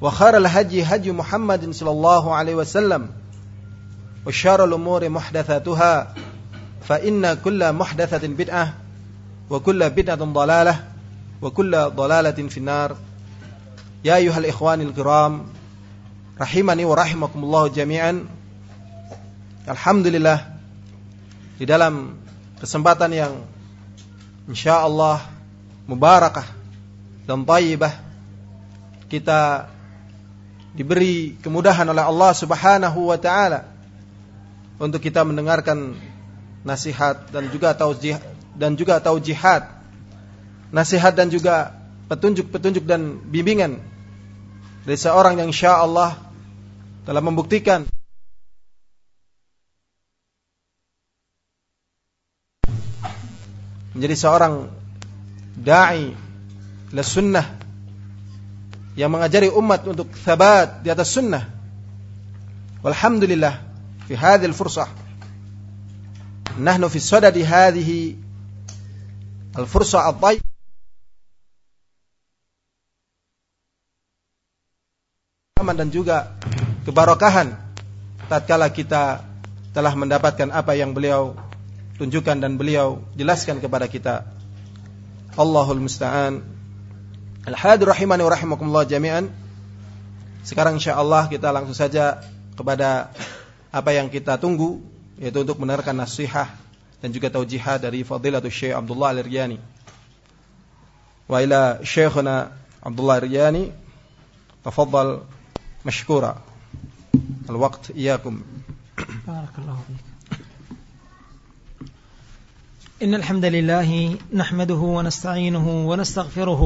وخير الهدي هدي محمد صلى الله عليه وسلم وشر الأمور محدثاتها فإن كل محدثة بدعة وكل بدعة ضلالة وكل ضلالة في النار يا أيها الإخوان الكرام rahimani wa rahimakumullah jami'an. Alhamdulillah di dalam kesempatan yang insyaallah mubarakah dan tayyibah kita diberi kemudahan oleh Allah Subhanahu wa taala untuk kita mendengarkan nasihat dan juga taujih dan juga taujihat. Nasihat dan juga petunjuk-petunjuk dan bimbingan dari seorang yang insya Allah telah membuktikan. Menjadi seorang dai la sunnah yang mengajari umat untuk thabat di atas sunnah. Walhamdulillah fi hadhihi al-fursah nahnu fi sadadi hadhihi al-fursah al-tayyib dan juga kebarokahan tatkala kita telah mendapatkan apa yang beliau tunjukkan dan beliau jelaskan kepada kita Allahul musta'an. Al-hadir rahimani wa rahimakumullah jami'an. Sekarang insyaallah kita langsung saja kepada apa yang kita tunggu yaitu untuk mendengarkan nasihat dan juga taujihat dari Fadilatul Syekh Abdullah Al-Riyani. Wa ila Syekhuna Abdullah Al-Riyani tafaddal mashkura. Al-waqt iyakum. Barakallahu fiik. إن الحمد لله نحمده ونستعينه ونستغفره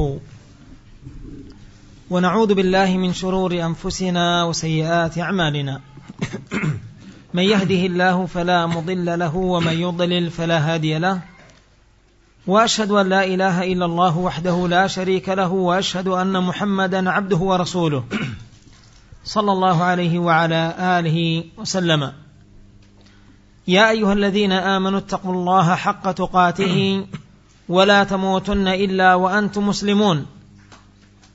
ونعوذ بالله من شرور أنفسنا وسيئات أعمالنا. من يهده الله فلا مضل له ومن يضلل فلا هادي له. وأشهد أن لا إله إلا الله وحده لا شريك له وأشهد أن محمدا عبده ورسوله. صلى الله عليه وعلى آله وسلم. يا أيها الذين آمنوا اتقوا الله حق تقاته ولا تموتن إلا وأنتم مسلمون.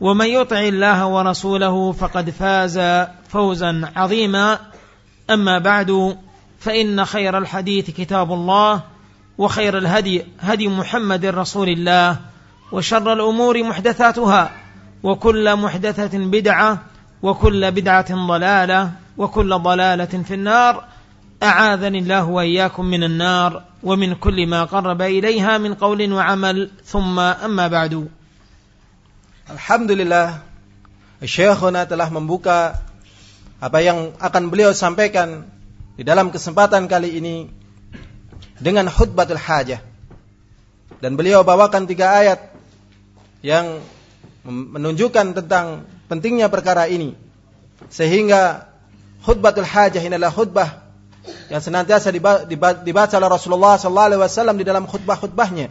ومن يطع الله ورسوله فقد فاز فوزا عظيما. أما بعد فإن خير الحديث كتاب الله وخير الهدي هدي محمد رسول الله وشر الأمور محدثاتها وكل محدثة بدعة وكل بدعة ضلالة وكل ضلالة في النار. أعاذني الله وإياكم من النار ومن كل ما قرب إليها من قول وعمل. ثم أما بعد Alhamdulillah Syekhuna telah membuka apa yang akan beliau sampaikan di dalam kesempatan kali ini dengan khutbatul hajah. Dan beliau bawakan tiga ayat yang menunjukkan tentang pentingnya perkara ini. Sehingga khutbatul hajah ini adalah khutbah yang senantiasa dibaca oleh Rasulullah SAW di dalam khutbah-khutbahnya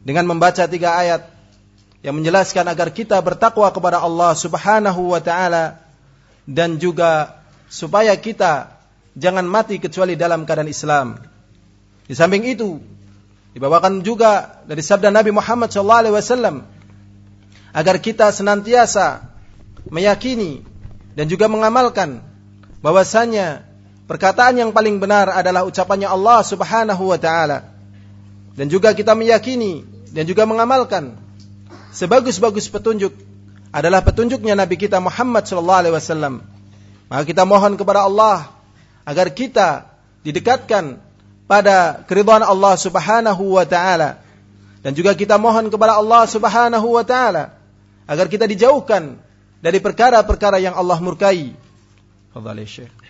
dengan membaca tiga ayat yang menjelaskan agar kita bertakwa kepada Allah Subhanahu wa taala dan juga supaya kita jangan mati kecuali dalam keadaan Islam. Di samping itu dibawakan juga dari sabda Nabi Muhammad SAW agar kita senantiasa meyakini dan juga mengamalkan bahwasanya perkataan yang paling benar adalah ucapannya Allah Subhanahu wa taala. Dan juga kita meyakini dan juga mengamalkan sebagus-bagus petunjuk adalah petunjuknya Nabi kita Muhammad sallallahu alaihi wasallam. Maka kita mohon kepada Allah agar kita didekatkan pada keridhaan Allah Subhanahu wa taala dan juga kita mohon kepada Allah Subhanahu wa taala agar kita dijauhkan dari perkara-perkara yang Allah murkai. Fadhali Syekh.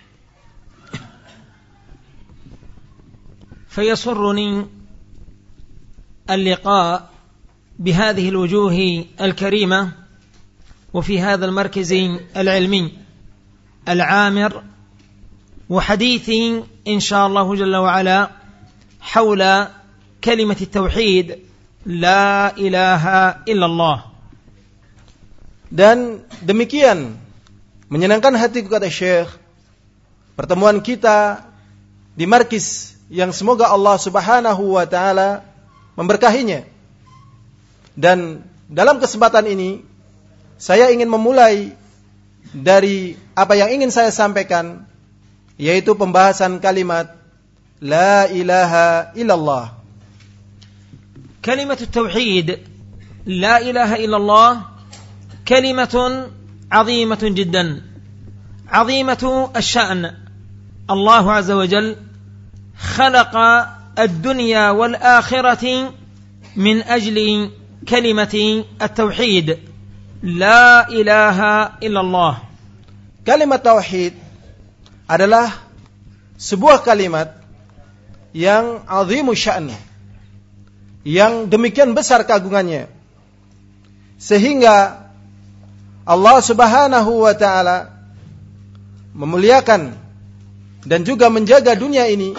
فيسرني اللقاء بهذه الوجوه الكريمه وفي هذا المركز العلمي العامر وحديثي ان شاء الله جل وعلا حول كلمه التوحيد لا اله الا الله dan demikian menyenangkan hatiku kata Syekh pertemuan kita di markis yang semoga Allah Subhanahu wa taala memberkahinya. Dan dalam kesempatan ini saya ingin memulai dari apa yang ingin saya sampaikan yaitu pembahasan kalimat la ilaha illallah. كلمة التوحيد لا إله إلا الله كلمة عظيمة جدا عظيمة الشأن الله عز وجل خلق الدنيا والآخرة من أجل كلمة التوحيد لا إله إلا الله Kalimat tauhid adalah sebuah kalimat yang azimu sya'n yang demikian besar keagungannya sehingga Allah Subhanahu wa taala memuliakan dan juga menjaga dunia ini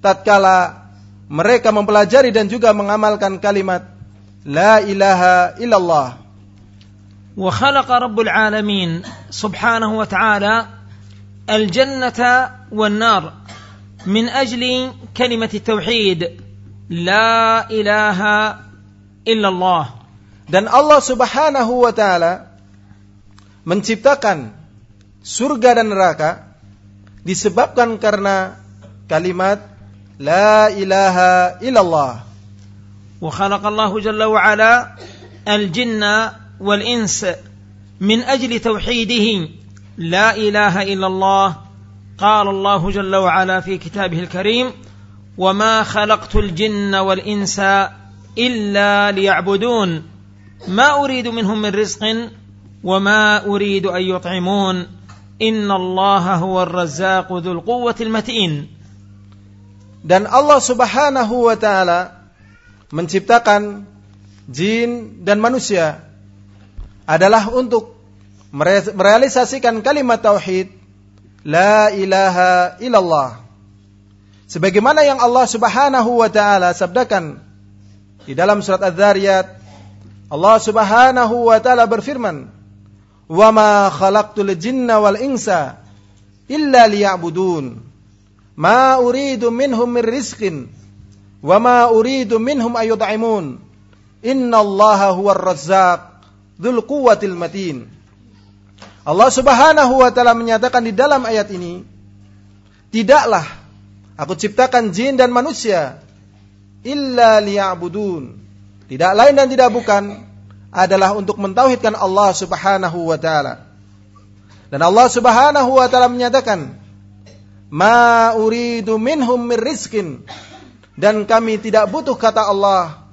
tatkala mereka mempelajari dan juga mengamalkan kalimat لا اله الا الله وخلق رب العالمين سبحانه وتعالى الجنه والنار من أجل كلمه التوحيد لا اله الا الله dan Allah Subhanahu wa taala menciptakan surga dan neraka disebabkan karena kalimat la ilaha illallah وخلق الله جل وعلا الجن والإنس من أجل توحيده. لا إله إلا الله قال الله جل وعلا في كتابه الكريم وما خلقت الجن والإنس إلا ليعبدون. ما أريد منهم من رزق وما أريد أن يطعمون. إن الله هو الرزاق ذو القوة المتين. Dan Allah Subhanahu wa taala menciptakan jin dan manusia adalah untuk merealisasikan kalimat tauhid la ilaha illallah. Sebagaimana yang Allah Subhanahu wa taala sabdakan di dalam surat Az-Zariyat Allah Subhanahu wa taala berfirman, "Wa ma khalaqtul jinna wal insa illa liya'budun." Ma uridu minhum min rizqin wa ma uridu minhum ayut'imun. Inna Allaha huwar razzaq dzul quwwatil matin. Allah Subhanahu wa taala menyatakan di dalam ayat ini, tidaklah aku ciptakan jin dan manusia illa liya'budun. Tidak lain dan tidak bukan adalah untuk mentauhidkan Allah Subhanahu wa taala. Dan Allah Subhanahu wa taala menyatakan, ma uridu minhum rizkin dan kami tidak butuh kata Allah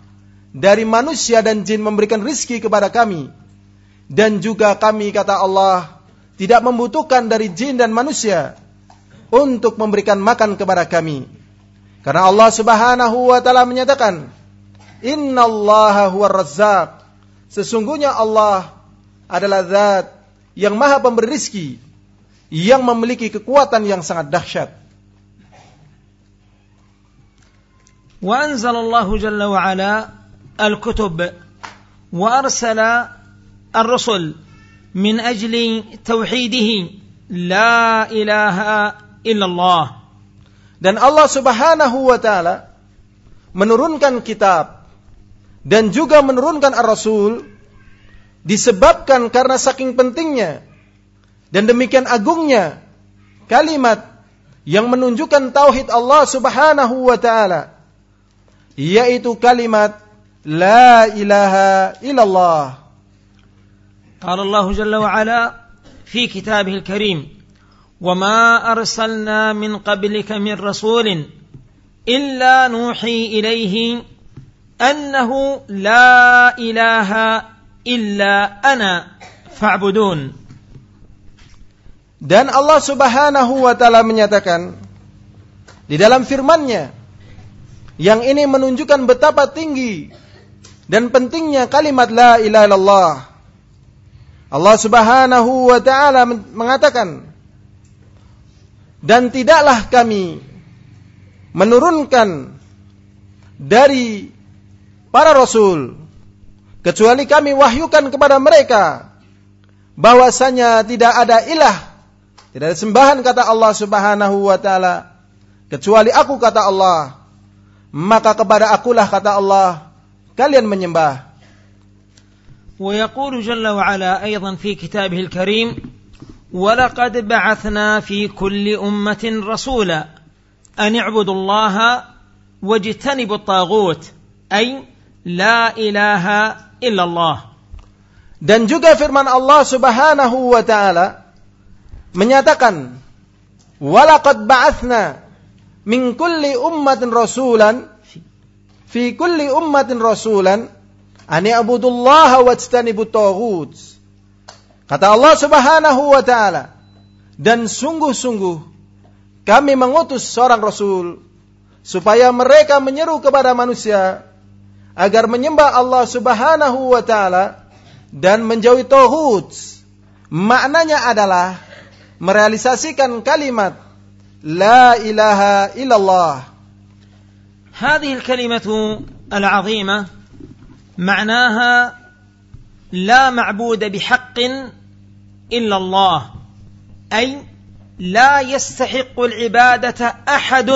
dari manusia dan jin memberikan rizki kepada kami dan juga kami kata Allah tidak membutuhkan dari jin dan manusia untuk memberikan makan kepada kami Karena Allah Subhanahu wa taala menyatakan, "Innallaha huwar razzaq." Sesungguhnya Allah adalah zat yang maha pemberi rizki, yang memiliki kekuatan yang sangat dahsyat. وأنزل الله جل وعلا الكتب وأرسل الرسل من أجل توحيده لا إله إلا الله Dan Allah Subhanahu wa taala menurunkan kitab dan juga menurunkan ar-rasul disebabkan karena saking pentingnya dan demikian agungnya kalimat yang menunjukkan tauhid Allah Subhanahu wa taala yaitu kalimat la ilaha illallah قال الله جل وعلا في كتابه الكريم وما ارسلنا من قبلك من رسول الا نوحي اليه انه لا اله الا انا فاعبدون Dan Allah Subhanahu wa taala menyatakan di dalam firman-Nya yang ini menunjukkan betapa tinggi dan pentingnya kalimat la ilaha illallah. Allah Subhanahu wa taala mengatakan dan tidaklah kami menurunkan dari para rasul kecuali kami wahyukan kepada mereka bahwasanya tidak ada ilah tidak ada sembahan kata Allah Subhanahu wa taala kecuali aku kata Allah maka kepada akulah kata Allah kalian menyembah ويقول جل وعلا أيضا في كتابه الكريم ولقد بعثنا في كل امه رسولا ان اعبدوا الله واجتنبوا الطاغوت اي لا اله الا الله dan juga firman Allah Subhanahu wa taala menyatakan walaqad ba'athna min kulli ummatin rasulan fi kulli ummatin rasulan an ya'budullaha wajtanibut taghut. Kata Allah Subhanahu wa taala dan sungguh-sungguh kami mengutus seorang rasul supaya mereka menyeru kepada manusia agar menyembah Allah Subhanahu wa taala dan menjauhi tauhid maknanya adalah merealisasikan kalimat لا إله إلا الله. هذه الكلمة العظيمة معناها لا معبود بحق إلا الله أي لا يستحق العبادة أحد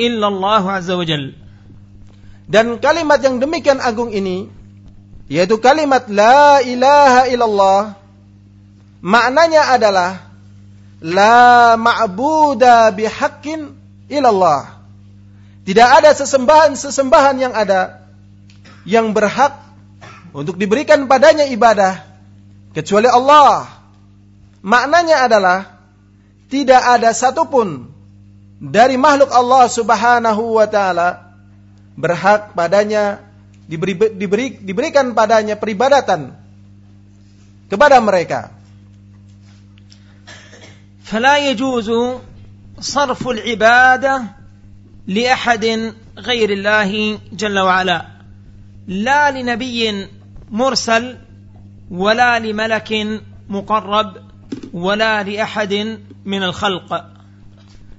إلا الله عز وجل. Dan kalimat yang demikian agung ini yaitu kalimat la ilaha illallah maknanya adalah la ma'buda bihaqqin illallah tidak ada sesembahan-sesembahan yang ada yang berhak untuk diberikan padanya ibadah kecuali Allah. Maknanya adalah tidak ada satupun dari makhluk Allah Subhanahu wa taala berhak padanya diberi, diberi, diberikan padanya peribadatan kepada mereka. فلا يجوز صرف العباده لاحد غير الله جل وعلا لا لنبي مرسل ولا لملك مقرب ولا لاحد من الخلق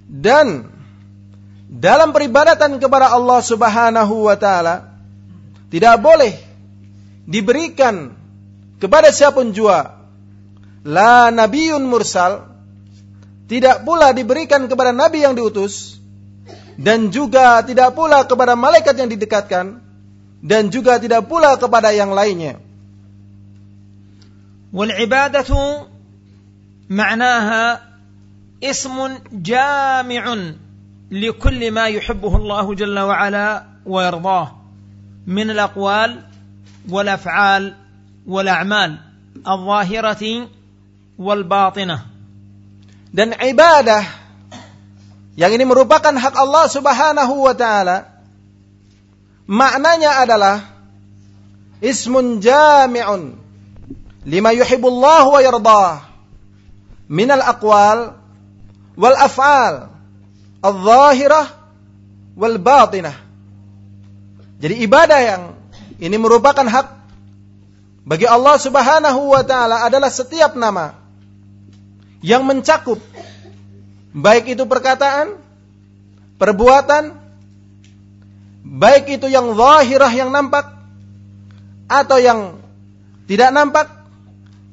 dan dalam peribadatan kepada Allah Subhanahu wa taala tidak boleh diberikan kepada siapapun jua la nabiyyun mursal tidak pula diberikan kepada nabi yang diutus dan juga tidak pula kepada malaikat yang didekatkan dan juga tidak pula kepada yang lainnya. Wal ibadatu ma'naha ismun jami'un li kulli ma yuhibbuhu Allah jalla wa ala wa yardah min al aqwal wal af'al wal a'mal al-zahirati wal batinah dan ibadah yang ini merupakan hak Allah Subhanahu wa taala maknanya adalah ismun jami'un lima yuhibbullah wa yardah minal aqwal wal af'al al-zahirah wal batinah. Jadi ibadah yang ini merupakan hak bagi Allah Subhanahu wa taala adalah setiap nama yang mencakup baik itu perkataan, perbuatan, baik itu yang zahirah yang nampak atau yang tidak nampak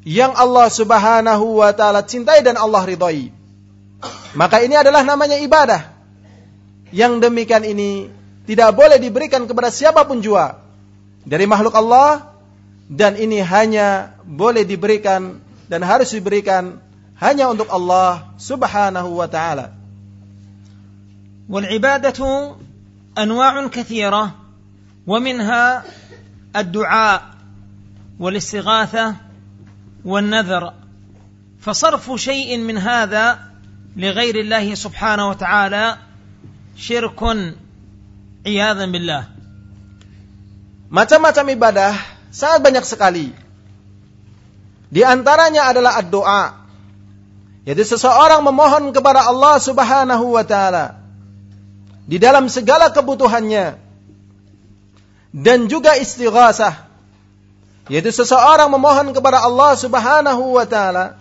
yang Allah Subhanahu wa taala cintai dan Allah ridhoi. Maka ini adalah namanya ibadah. Yang demikian ini tidak boleh diberikan kepada siapa pun jua dari makhluk Allah dan ini hanya boleh diberikan dan harus diberikan hanya untuk Allah Subhanahu wa taala. والعبادة أنواع كثيرة ومنها الدعاء والاستغاثة والنذر فصرف شيء من هذا لغير الله سبحانه وتعالى شرك عياذا بالله Macam-macam ibadah sangat banyak sekali. Di antaranya adalah doa. Yaitu seseorang memohon kepada Allah Subhanahu wa taala di dalam segala kebutuhannya dan juga istighasah yaitu seseorang memohon kepada Allah Subhanahu wa taala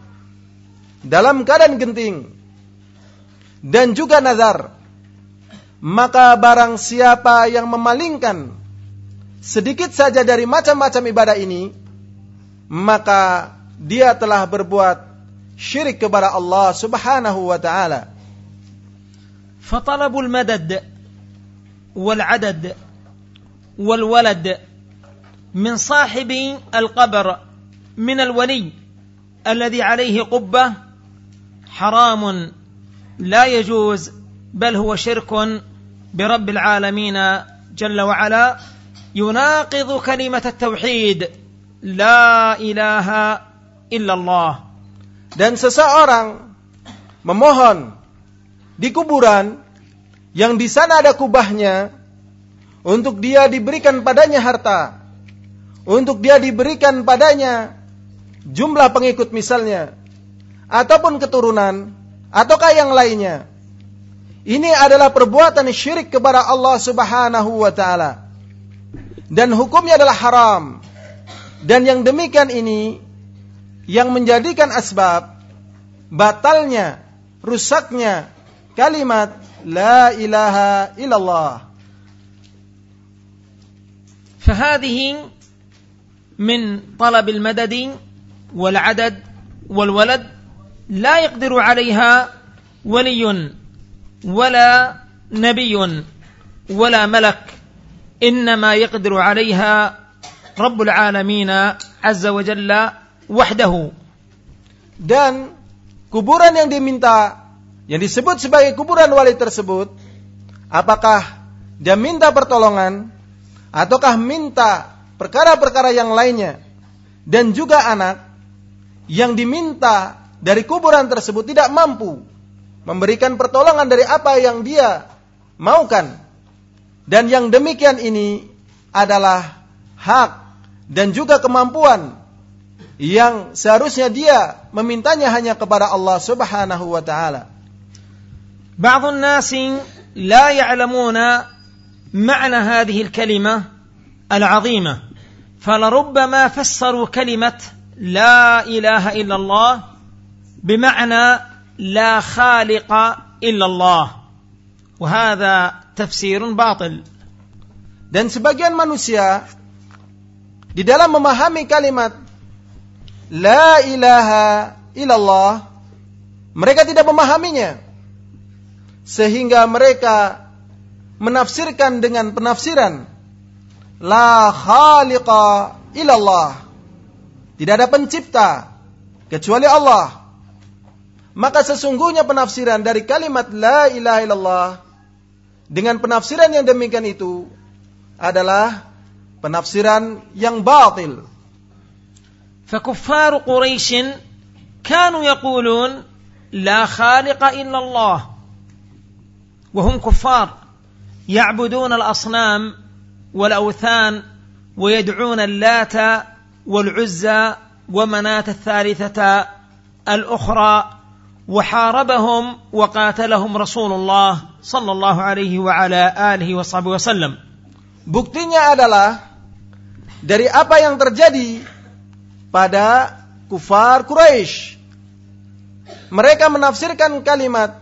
dalam keadaan genting dan juga nazar maka barang siapa yang memalingkan sedikit saja dari macam-macam ibadah ini, maka dia telah berbuat kepada Allah Subhanahu wa taala. فطلب المدد والعدد والولد من صاحب القبر من الولي الذي عليه قبة حرام لا يجوز بل هو شرك برب العالمين جل وعلا يناقض كلمة التوحيد لا إله إلا الله dan seseorang memohon di kuburan yang di sana ada kubahnya untuk dia diberikan padanya harta untuk dia diberikan padanya jumlah pengikut misalnya ataupun keturunan ataukah yang lainnya ini adalah perbuatan syirik kepada Allah Subhanahu wa taala dan hukumnya adalah haram. Dan yang demikian ini yang menjadikan asbab batalnya, rusaknya kalimat la ilaha illallah. فهذه من طلب المدد والعدد والولد لا يقدر عليها ولي ولا نبي ولا ملك إنما يقدر عليها رب العالمين عز وجل wahdahu. Dan kuburan yang diminta yang disebut sebagai kuburan wali tersebut apakah dia minta pertolongan ataukah minta perkara-perkara yang lainnya dan juga anak yang diminta dari kuburan tersebut tidak mampu memberikan pertolongan dari apa yang dia maukan dan yang demikian ini adalah hak dan juga kemampuan yang seharusnya dia memintanya hanya kepada Allah Subhanahu wa taala. بعض الناس لا يعلمون معنى هذه الكلمة العظيمة فلربما فسروا كلمة لا إله إلا الله بمعنى لا خالق إلا الله وهذا tafsirun batil. Dan sebagian manusia di dalam memahami kalimat la ilaha illallah mereka tidak memahaminya. Sehingga mereka menafsirkan dengan penafsiran la khaliqa illallah. Tidak ada pencipta kecuali Allah. Maka sesungguhnya penafsiran dari kalimat la ilaha illallah dengan penafsiran yang demikian itu adalah penafsiran yang batil. فكفار قريش كانوا يقولون لا خالق إلا الله. وهم كفار يعبدون الأصنام والأوثان ويدعون اللات والعزى ومناة الثالثة الأخرى وحاربهم وقاتلهم رسول الله صلى الله عليه وعلى آله وصحبه وسلم. Buktinya adalah dari apa yang terjadi pada kufar Quraisy. Mereka menafsirkan kalimat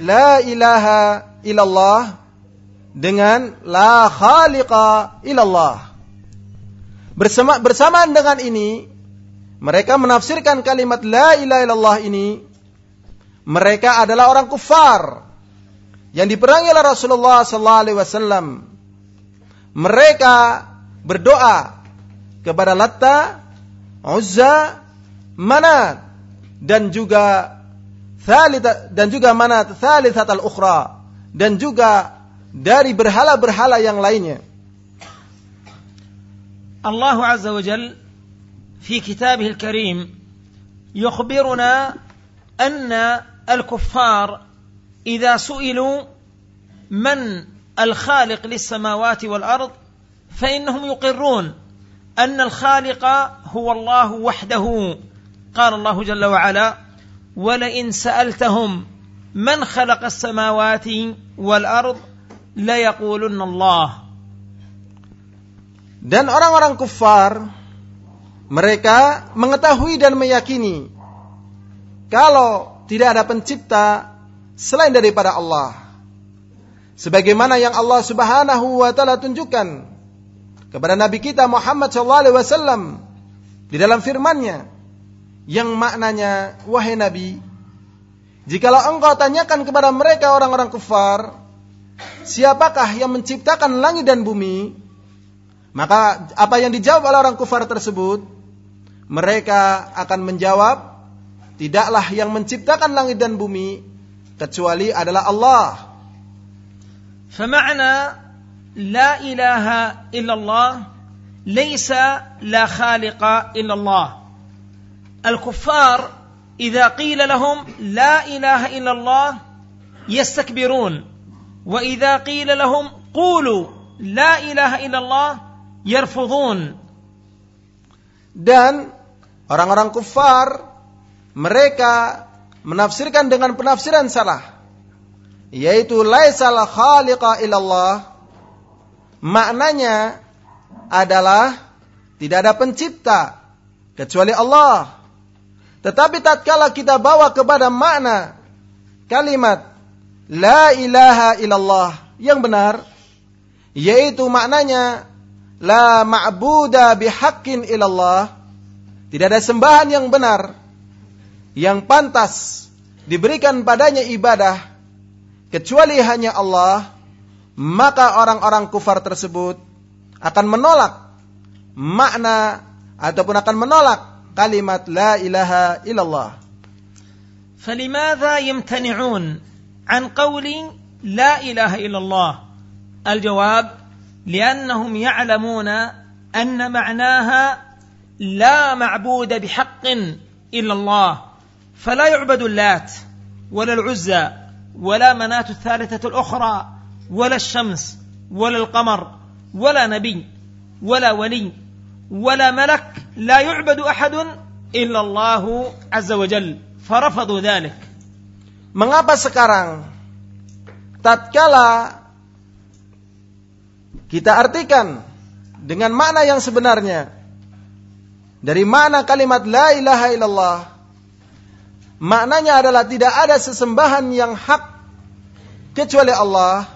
la ilaha illallah dengan la khaliqa illallah. Bersama bersamaan dengan ini, mereka menafsirkan kalimat la ilaha illallah ini mereka adalah orang kufar yang diperangi oleh Rasulullah sallallahu alaihi wasallam. Mereka berdoa kepada Latta, Uzza, Manat dan juga Thalita dan juga Manat Thalithat al-ukhra dan juga dari berhala-berhala yang lainnya. Allah Azza wa Jal في كتابه الكريم يخبرنا أن الكفار إذا سئلوا من الخالق للسماوات والأرض فإنهم يقرون أن الخالق هو الله وحده قال الله جل وعلا ولئن سألتهم من خلق السماوات والأرض ليقولن الله Dan orang-orang kufar mereka mengetahui dan meyakini kalau tidak ada pencipta selain daripada Allah. Sebagaimana yang Allah Subhanahu wa taala tunjukkan kepada Nabi kita Muhammad sallallahu alaihi wasallam di dalam firman-Nya yang maknanya wahai Nabi jikalau engkau tanyakan kepada mereka orang-orang kufar siapakah yang menciptakan langit dan bumi maka apa yang dijawab oleh orang kufar tersebut mereka akan menjawab tidaklah yang menciptakan langit dan bumi kecuali adalah Allah فمعنى لا إله إلا الله ليس لا خالق إلا الله الكفار إذا قيل لهم لا إله إلا الله يستكبرون وإذا قيل لهم قولوا لا إله إلا الله يرفضون dan orang-orang kufar mereka menafsirkan dengan penafsiran salah yaitu laisal khaliqa illallah maknanya adalah tidak ada pencipta kecuali Allah. Tetapi tatkala kita bawa kepada makna kalimat la ilaha illallah yang benar yaitu maknanya la ma'buda bihaqqin illallah tidak ada sembahan yang benar yang pantas diberikan padanya ibadah kecuali hanya Allah maka orang-orang kufar tersebut akan menolak makna ataupun akan menolak kalimat la ilaha illallah. فلماذا يمتنعون عن قول لا إله إلا الله؟ الجواب لأنهم يعلمون أن معناها لا معبود بحق إلا الله فلا يعبد اللات ولا العزى ولا مناة الثالثة الأخرى ولا الشمس ولا القمر ولا نبي ولا ولي ولا ملك لا يعبد احد الا الله عز وجل فرفضوا ذلك Mengapa sekarang tatkala kita artikan dengan makna yang sebenarnya dari mana kalimat la ilaha illallah maknanya adalah tidak ada sesembahan yang hak kecuali Allah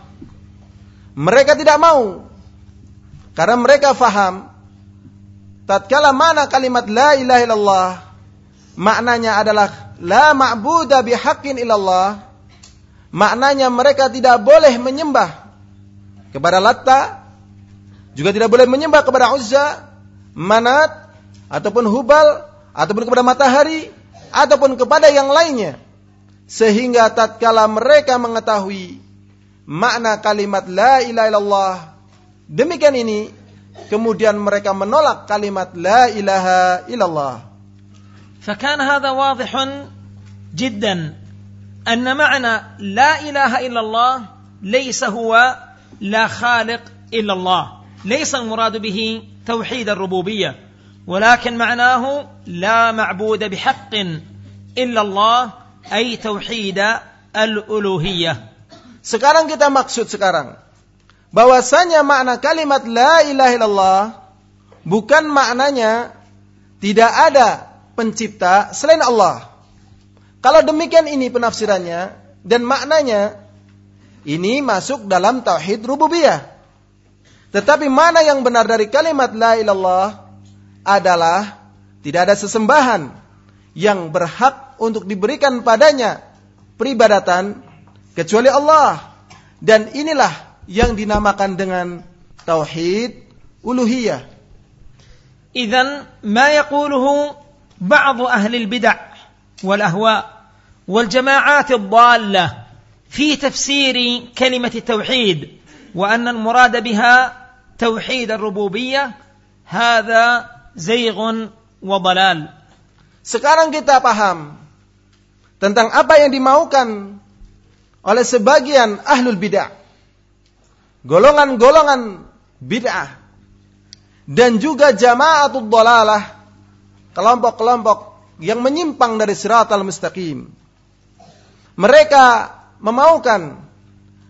mereka tidak mau. Karena mereka faham tatkala mana kalimat la ilaha illallah maknanya adalah la ma'buda bihaqqin illallah maknanya mereka tidak boleh menyembah kepada Latta juga tidak boleh menyembah kepada Uzza Manat ataupun Hubal ataupun kepada matahari ataupun kepada yang lainnya sehingga tatkala mereka mengetahui makna kalimat la ilaha illallah. Demikian ini kemudian mereka menolak kalimat la ilaha illallah. فكان هذا واضح جدا أن معنى لا إله إلا الله ليس هو لا خالق إلا الله ليس المراد به توحيد الربوبية ولكن معناه لا معبود بحق إلا الله أي توحيد الألوهية Sekarang kita maksud sekarang bahwasanya makna kalimat la ilaha illallah bukan maknanya tidak ada pencipta selain Allah. Kalau demikian ini penafsirannya dan maknanya ini masuk dalam tauhid rububiyah. Tetapi mana yang benar dari kalimat la ilallah adalah tidak ada sesembahan yang berhak untuk diberikan padanya peribadatan kecuali Allah. Dan inilah yang dinamakan dengan tauhid uluhiyah. Idzan ma yaquluhu ba'd ahli al-bid'ah wal ahwa wal jama'at ad-dallah fi tafsir kalimat tauhid wa anna al-murad biha tauhid ar-rububiyyah hadha zayg wa dalal. Sekarang kita paham tentang apa yang dimaukan oleh sebagian ahlul bid'ah. Golongan-golongan bid'ah dan juga jamaatul dalalah, kelompok-kelompok yang menyimpang dari siratal mustaqim. Mereka memaukan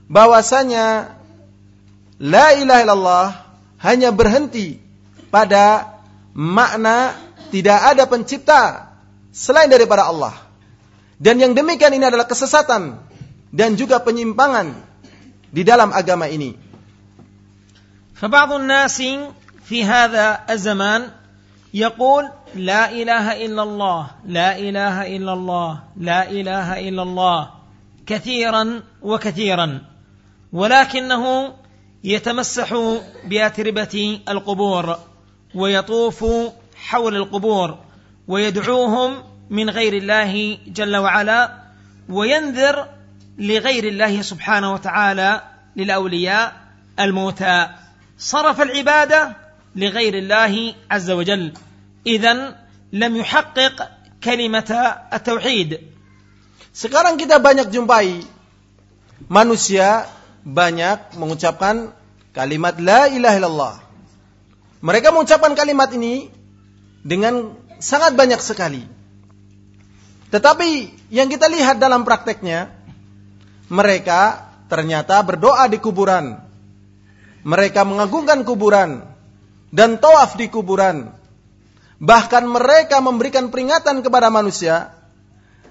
bahwasanya la ilaha illallah hanya berhenti pada makna tidak ada pencipta selain daripada Allah. Dan yang demikian ini adalah kesesatan dan juga penyimpangan di dalam agama ini. فبعض الناس في هذا الزمان يقول لا اله الا الله لا اله الا الله لا اله الا الله كثيرا وكثيرا ولكنه يتمسح باتربه القبور ويطوف حول القبور ويدعوهم من غير الله جل وعلا وينذر لغير الله سبحانه وتعالى للاولياء الموتى صرف العباده لغير الله عز وجل اذا لم يحقق كلمه التوحيد Sekarang kita banyak jumpai manusia banyak mengucapkan kalimat la ilaha illallah. Mereka mengucapkan kalimat ini dengan sangat banyak sekali. Tetapi yang kita lihat dalam prakteknya, mereka ternyata berdoa di kuburan. Mereka mengagungkan kuburan dan tawaf di kuburan. Bahkan mereka memberikan peringatan kepada manusia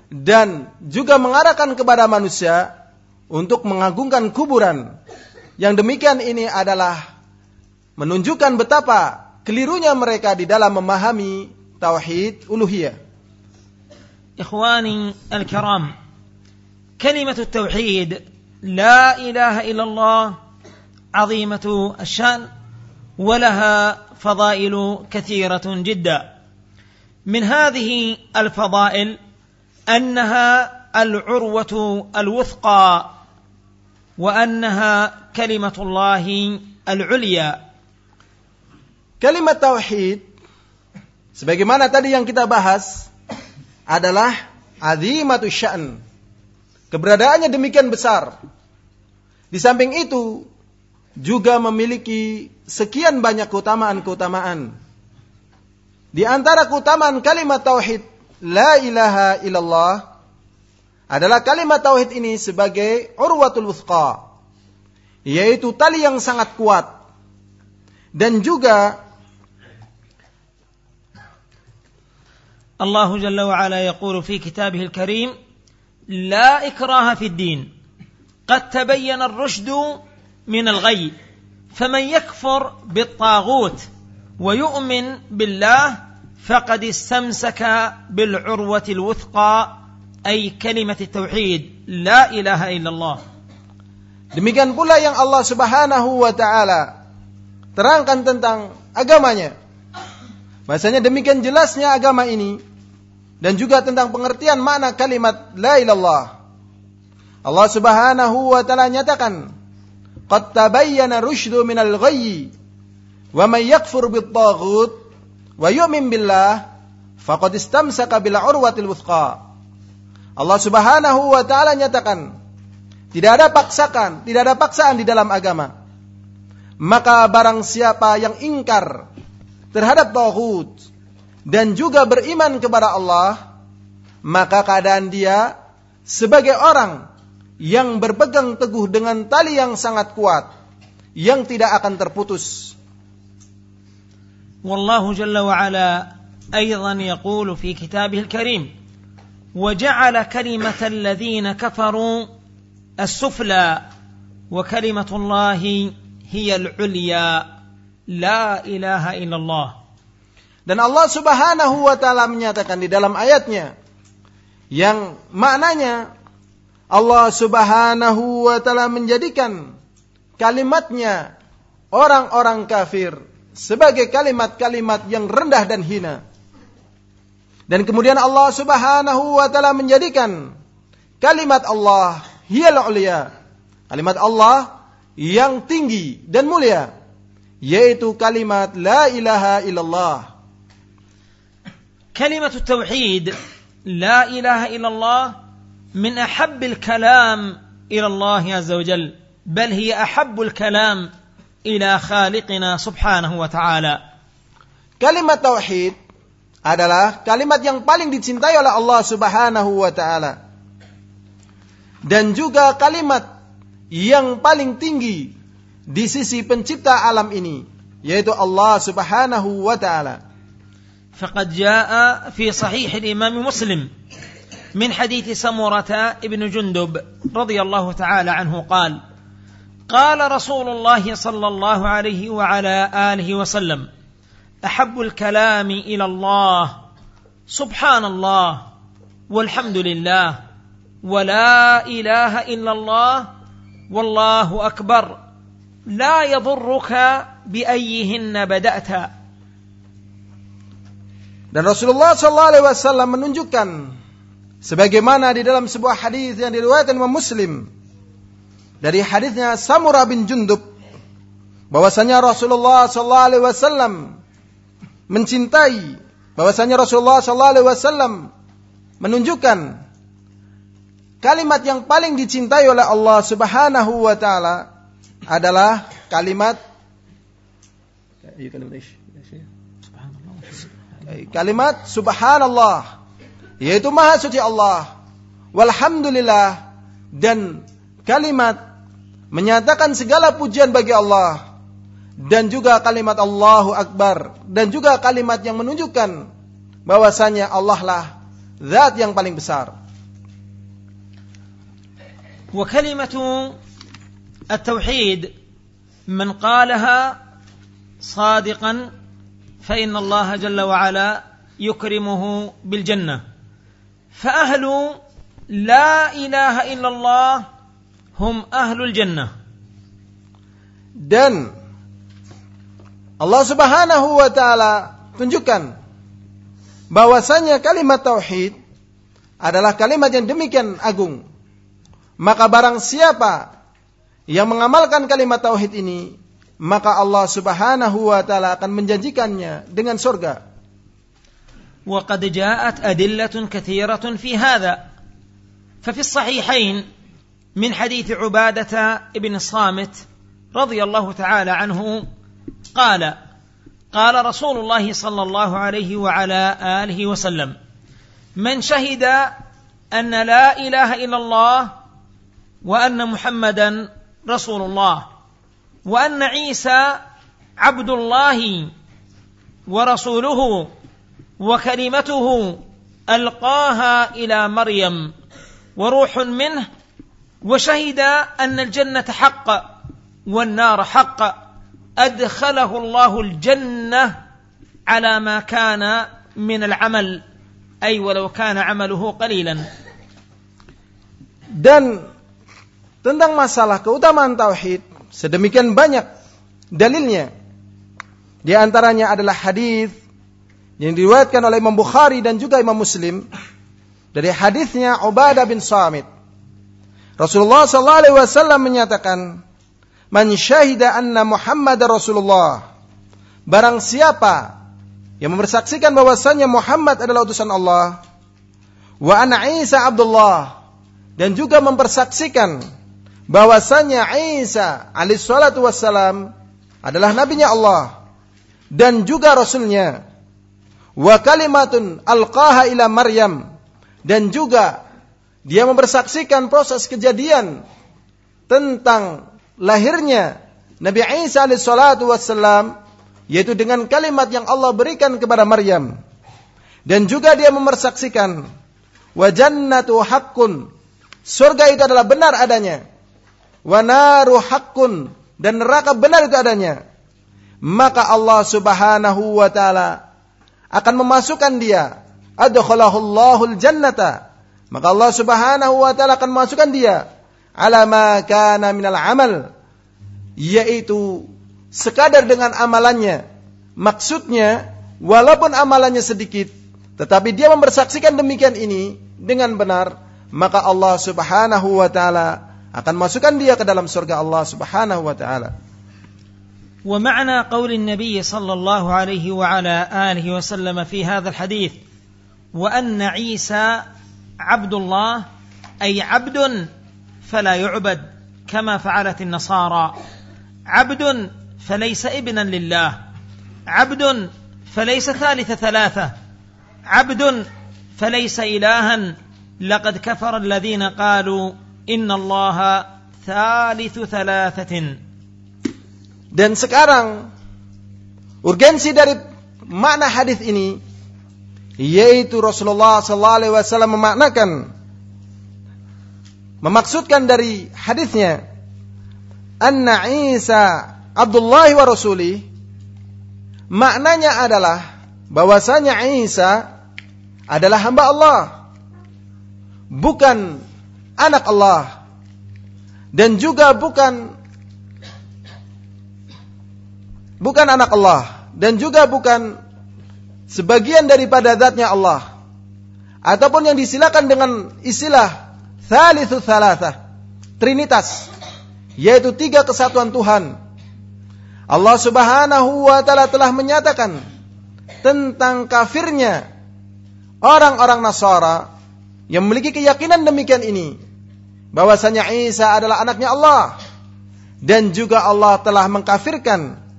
dan juga mengarahkan kepada manusia untuk mengagungkan kuburan. Yang demikian ini adalah menunjukkan betapa kelirunya mereka di dalam memahami tauhid uluhiyah. Ikhwani al-kiram, كلمة التوحيد لا إله إلا الله عظيمة الشأن ولها فضائل كثيرة جدا. من هذه الفضائل أنها العروة الوثقى وأنها كلمة الله العليا. كلمة توحيد sebagaimana tadi yang kita bahas adalah azimatu sya'n Keberadaannya demikian besar. Di samping itu, juga memiliki sekian banyak keutamaan-keutamaan. Di antara keutamaan kalimat tauhid, la ilaha illallah, adalah kalimat tauhid ini sebagai urwatul wuthqa, yaitu tali yang sangat kuat. Dan juga Allah Jalla wa Ala yaqulu fi kitabihil karim, لا إكراه في الدين. قد تبين الرشد من الغي. فمن يكفر بالطاغوت ويؤمن بالله فقد استمسك بالعروة الوثقى أي كلمة التوحيد لا إله إلا الله. Demikian pula yang Allah Subhanahu wa taala terangkan tentang agamanya. Bahasanya demikian jelasnya agama ini. Dan juga tentang pengertian makna kalimat la ilallah. Allah Subhanahu wa taala nyatakan, "Qad tabayyana rusydu minal ghayyi wa may yakfur bit taghut wa yu'min billah faqad istamsaka bil urwatil wuthqa." Allah Subhanahu wa taala nyatakan, tidak ada paksakan, tidak ada paksaan di dalam agama. Maka barang siapa yang ingkar terhadap tauhid dan juga beriman kepada Allah, maka keadaan dia sebagai orang yang berpegang teguh dengan tali yang sangat kuat yang tidak akan terputus. والله جل وعلا ايضا يقول في كتابه الكريم وجعل كلمه الذين كفروا السفلى وكلمه الله هي العليا لا اله الا الله dan Allah Subhanahu wa taala menyatakan di dalam ayatnya yang maknanya Allah Subhanahu wa taala menjadikan kalimatnya orang-orang kafir sebagai kalimat-kalimat yang rendah dan hina. Dan kemudian Allah Subhanahu wa taala menjadikan kalimat Allah hiyal ulia. Kalimat Allah yang tinggi dan mulia yaitu kalimat la ilaha illallah كلمة التوحيد لا إله إلا الله من أحب الكلام إلى الله عز وجل بل هي أحب الكلام إلى خالقنا سبحانه وتعالى Kalimat tauhid adalah kalimat yang paling dicintai oleh Allah Subhanahu wa taala. Dan juga kalimat yang paling tinggi di sisi pencipta alam ini, yaitu Allah Subhanahu wa taala. فقد جاء في صحيح الإمام مسلم من حديث سمرة ابن جندب رضي الله تعالى عنه قال قال رسول الله صلى الله عليه وعلى آله وسلم أحب الكلام إلى الله سبحان الله والحمد لله ولا إله إلا الله والله أكبر لا يضرك بأيهن بدأت. Dan Rasulullah sallallahu alaihi wasallam menunjukkan sebagaimana di dalam sebuah hadis yang diriwayatkan Imam Muslim. Dari hadisnya Samurah bin Jundub bahwasanya Rasulullah sallallahu alaihi wasallam mencintai bahwasanya Rasulullah sallallahu alaihi wasallam menunjukkan kalimat yang paling dicintai oleh Allah Subhanahu wa taala adalah kalimat subhanallah yaitu maha suci Allah walhamdulillah dan kalimat menyatakan segala pujian bagi Allah dan juga kalimat Allahu Akbar dan juga kalimat yang menunjukkan bahwasanya Allah lah zat yang paling besar. وكلمة التوحيد من قالها صادقا فإن الله جل وعلا يكرمه بالجنة فأهل لا إله إلا الله هم أهل الجنة Dan Allah Subhanahu wa taala tunjukkan bahwasanya kalimat tauhid adalah kalimat yang demikian agung. Maka barang siapa yang mengamalkan kalimat tauhid ini, maka Allah Subhanahu wa taala akan menjanjikannya dengan surga. وقد جاءت أدلة كثيرة في هذا ففي الصحيحين من حديث عبادة بن الصامت رضي الله تعالى عنه قال قال رسول الله صلى الله عليه وعلى آله وسلم من شهد أن لا إله إلا الله وأن محمدا رسول الله وأن عيسى عبد الله ورسوله وكلمته ألقاها إلى مريم وروح منه وشهد أن الجنة حق والنار حق أدخله الله الجنة على ما كان من العمل أي ولو كان عمله قليلا. Dan tentang masalah keutamaan tauhid sedemikian banyak dalilnya. Di antaranya adalah hadis yang diriwayatkan oleh Imam Bukhari dan juga Imam Muslim dari hadisnya Ubadah bin Samit. Rasulullah sallallahu alaihi wasallam menyatakan, "Man syahida anna Muhammad Rasulullah." Barang siapa yang mempersaksikan bahwasanya Muhammad adalah utusan Allah, wa ana Isa Abdullah dan juga mempersaksikan bahwasanya Isa alaihi salatu wassalam adalah nabinya Allah dan juga rasulnya. Wa kalimatun alqaha ila Maryam dan juga dia mempersaksikan proses kejadian tentang lahirnya Nabi Isa alaihissalatu wassalam yaitu dengan kalimat yang Allah berikan kepada Maryam. Dan juga dia mempersaksikan wa jannatu haqqun surga itu adalah benar adanya wa haqqun. Dan neraka benar itu adanya. Maka Allah Subhanahu wa taala akan memasukkan dia. Adkhalahu Allahul jannata maka Allah Subhanahu wa taala akan memasukkan dia. Ala ma kana amal. Yaitu sekadar dengan amalannya. Maksudnya walaupun amalannya sedikit tetapi dia mempersaksikan demikian ini dengan benar maka Allah Subhanahu wa taala akan masukkan dia ke dalam surga Allah Subhanahu wa taala. ومعنى قول النبي صلى الله عليه وعلى اله وسلم في هذا الحديث وان عيسى عبد الله اي عبد فلا يعبد كما فعلت النصارى عبد فليس ابنا لله عبد فليس ثالث ثلاثة عبد فليس الها لقد كفر الذين قالوا Inna Allah thalithu thalathatin. Dan sekarang urgensi dari makna hadis ini yaitu Rasulullah sallallahu alaihi wasallam memaknakan memaksudkan dari hadisnya anna Isa Abdullah wa Rasuli, maknanya adalah bahwasanya Isa adalah hamba Allah bukan anak Allah. Dan juga bukan bukan anak Allah. Dan juga bukan sebagian daripada zatnya Allah. Ataupun yang disilakan dengan istilah thalithu thalatha trinitas yaitu tiga kesatuan Tuhan. Allah Subhanahu wa taala telah menyatakan tentang kafirnya orang-orang Nasara yang memiliki keyakinan demikian ini bahwasanya Isa adalah anaknya Allah dan juga Allah telah mengkafirkan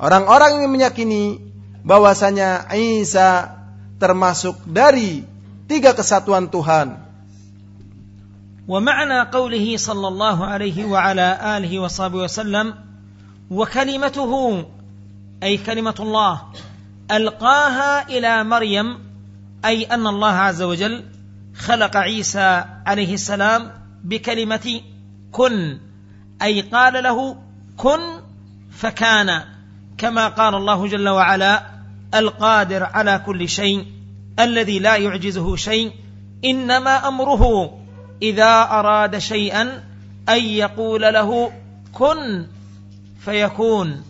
Orang-orang yang meyakini bahwasanya Isa termasuk dari tiga kesatuan Tuhan. ومعنى قوله صلى الله عليه وعلى آله وصحبه وسلم وكلمته أي كلمة الله ألقاها إلى مريم أي أن الله عز وجل خلق عيسى عليه السلام بكلمة كن أي قال له كن فكان كما قال الله جل وعلا القادر على كل شيء الذي لا يعجزه شيء إنما أمره إذا أراد شيئا أن يقول له كن فيكون.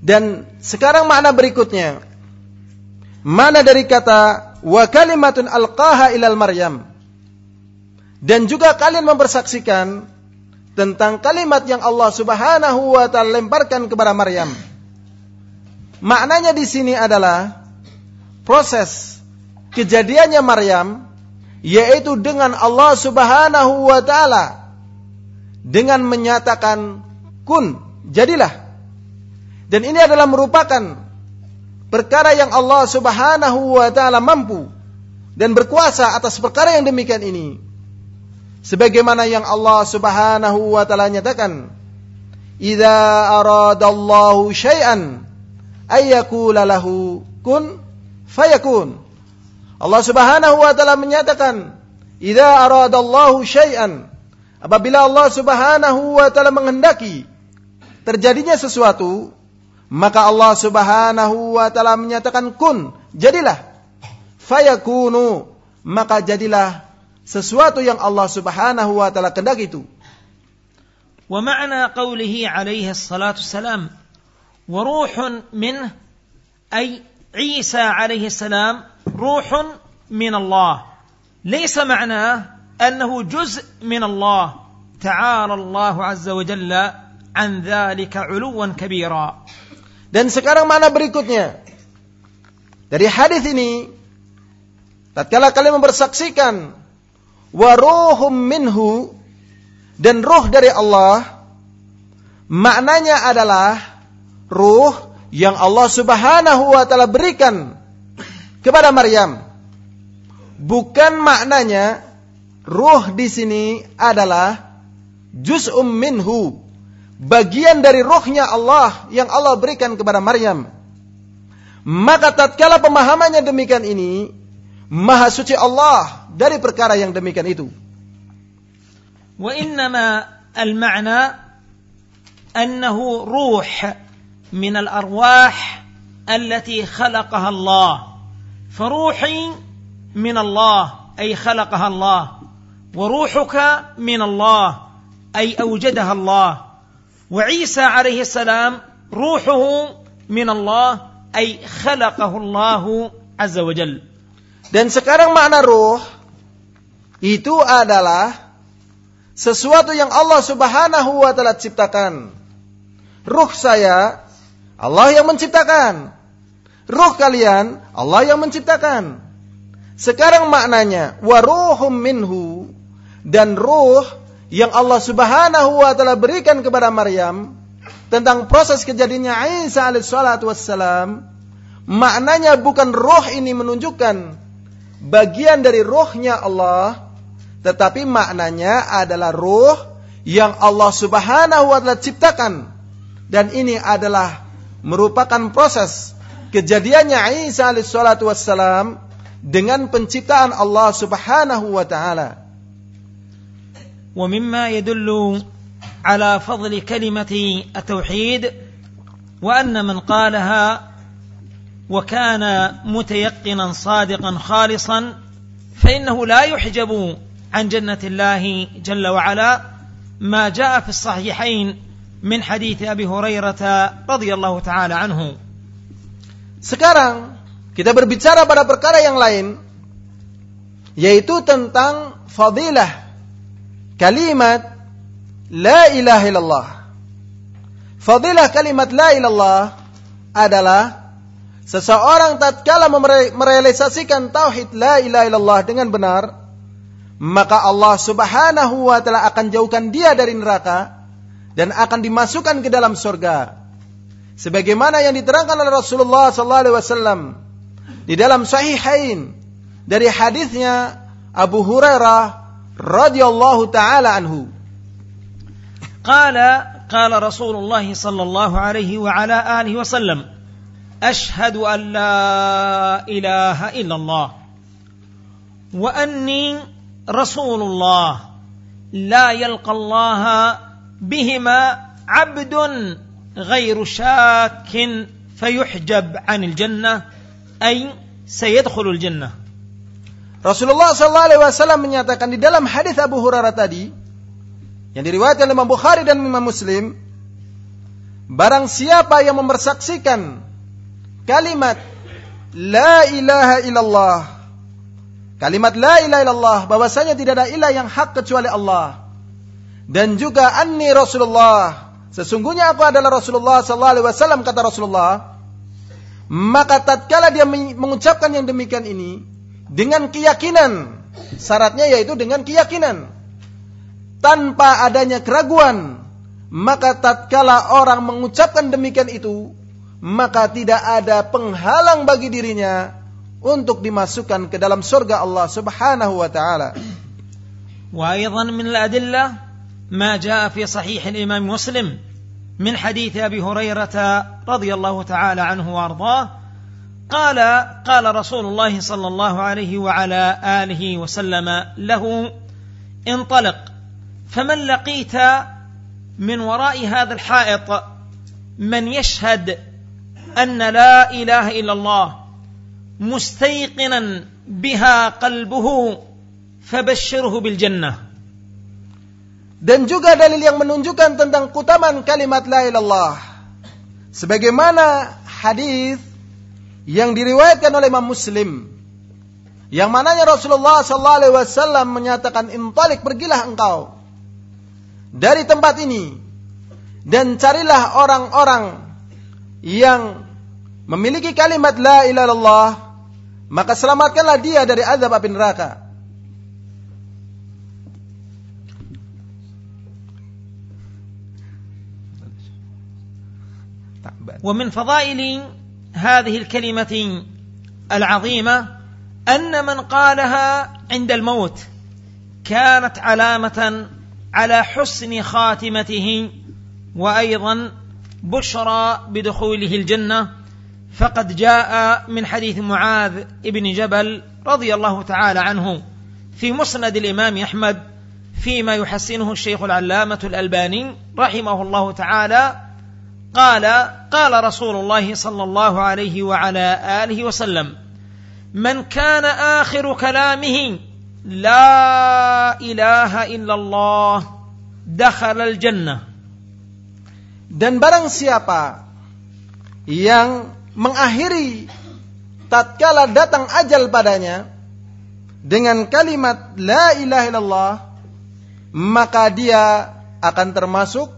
Dan sekarang makna berikutnya. Mana dari kata wa kalimatun alqaha ilal maryam dan juga kalian mempersaksikan tentang kalimat yang Allah Subhanahu wa taala lemparkan kepada Maryam. Maknanya di sini adalah proses kejadiannya Maryam yaitu dengan Allah Subhanahu wa taala dengan menyatakan kun jadilah. Dan ini adalah merupakan perkara yang Allah Subhanahu wa taala mampu dan berkuasa atas perkara yang demikian ini sebagaimana yang Allah Subhanahu wa taala nyatakan idza aradallahu syai'an ayyakula lahu kun fayakun. Allah Subhanahu wa taala menyatakan idza aradallahu syai'an apabila Allah Subhanahu wa taala menghendaki terjadinya sesuatu maka Allah Subhanahu wa taala menyatakan kun jadilah. Fayakunu maka jadilah sesuatu yang Allah Subhanahu wa taala kehendaki itu. ومعنى قوله عليه الصلاة والسلام وروح منه أي عيسى عليه السلام روح من الله ليس معناه أنه جزء من الله تعالى الله عز وجل عن ذلك علوا كبيرا Dan sekarang mana berikutnya? Dari hadis ini, tatkala kalian mempersaksikan waruhum minhu dan ruh dari Allah maknanya adalah ruh yang Allah Subhanahu wa taala berikan kepada Maryam bukan maknanya ruh di sini adalah juz'um minhu, bagian dari ruhnya Allah yang Allah berikan kepada Maryam. Maka tatkala pemahamannya demikian ini, maha suci Allah dari perkara yang demikian itu. Wa innama al-ma'na annahu ruh min al-arwah allati khalaqaha Allah. Faruhi min Allah ay khalaqaha Allah wa ruhuka min Allah ay awjadaha Allah. Wa Isa alaihi salam ruhuhu min Allah ay khalaqahu Allah azza wa jalla. Dan sekarang makna ruh itu adalah sesuatu yang Allah Subhanahu wa taala ciptakan. Ruh saya Allah yang menciptakan. Ruh kalian Allah yang menciptakan. Sekarang maknanya waruhum minhu dan ruh yang Allah Subhanahu wa taala berikan kepada Maryam tentang proses kejadiannya Isa alaihissalatu wassalam maknanya bukan roh ini menunjukkan bagian dari rohnya Allah, tetapi maknanya adalah roh yang Allah Subhanahu wa taala ciptakan. Dan ini adalah merupakan proses kejadiannya Isa alaihissalatu wassalam dengan penciptaan Allah Subhanahu wa taala. ومما يدل على فضل كلمة التوحيد وأن من قالها وكان متيقنا صادقا خالصا فإنه لا يحجب عن جنة الله جل وعلا ما جاء في الصحيحين من حديث أبي هريرة رضي الله تعالى عنه Sekarang kita berbicara pada perkara yang lain yaitu tentang fadilah kalimat la ilaha illallah. Fadilah kalimat la ilallah adalah seseorang tatkala merealisasikan tauhid la ilaha illallah dengan benar, maka Allah Subhanahu wa taala akan jauhkan dia dari neraka dan akan dimasukkan ke dalam surga. Sebagaimana yang diterangkan oleh Rasulullah sallallahu alaihi wasallam di dalam sahihain dari hadisnya Abu Hurairah radhiyallahu taala anhu. Qala qala Rasulullah sallallahu alaihi wa ala alihi wasallam Ashhadu an la ilaha illallah wa anni رسول الله لا يلقى الله بهما عبد غير شاك فيحجب عن الجنة أي سيدخل الجنة Rasulullah sallallahu alaihi wasallam menyatakan di dalam hadis Abu Hurairah tadi yang diriwayatkan oleh Imam Bukhari dan Imam Muslim barang siapa yang mempersaksikan kalimat la ilaha illallah kalimat la ilaha illallah bahwasanya tidak ada ilah yang hak kecuali Allah. Dan juga anni Rasulullah sesungguhnya aku adalah Rasulullah sallallahu alaihi wasallam kata Rasulullah. Maka tatkala dia mengucapkan yang demikian ini dengan keyakinan syaratnya yaitu dengan keyakinan. Tanpa adanya keraguan maka tatkala orang mengucapkan demikian itu maka tidak ada penghalang bagi dirinya untuk dimasukkan ke dalam surga Allah Subhanahu wa taala. وأيضا من الأدلة ما جاء في صحيح الإمام مسلم من حديث أبي هريرة رضي الله تعالى عنه وأرضاه قال قال رسول الله صلى الله عليه وعلى آله وسلم له انطلق فمن لقيت من وراء هذا الحائط من يشهد أن لا إله إلا الله مستيقنا بها قلبه فبشره بالجنة Dan juga dalil yang menunjukkan tentang kutaman kalimat la ilallah. Sebagaimana hadis yang diriwayatkan oleh Imam Muslim yang mananya Rasulullah sallallahu alaihi wasallam menyatakan intalik pergilah engkau dari tempat ini dan carilah orang-orang yang memiliki kalimat la ilaha illallah maka selamatkanlah dia dari azab api neraka. ومن فضائل هذه الكلمة العظيمة أن من قالها عند الموت كانت علامة على حسن خاتمته وأيضا بشرى بدخوله الجنة فقد جاء من حديث معاذ بن جبل رضي الله تعالى عنه في مسند الإمام أحمد فيما يحسنه الشيخ العلامة الألباني رحمه الله تعالى قال قال رسول الله صلى الله عليه وعلى آله وسلم من كان آخر كلامه لا إله إلا الله دخل الجنة. Dan barang siapa yang mengakhiri tatkala datang ajal padanya dengan kalimat la ilaha illallah maka dia akan termasuk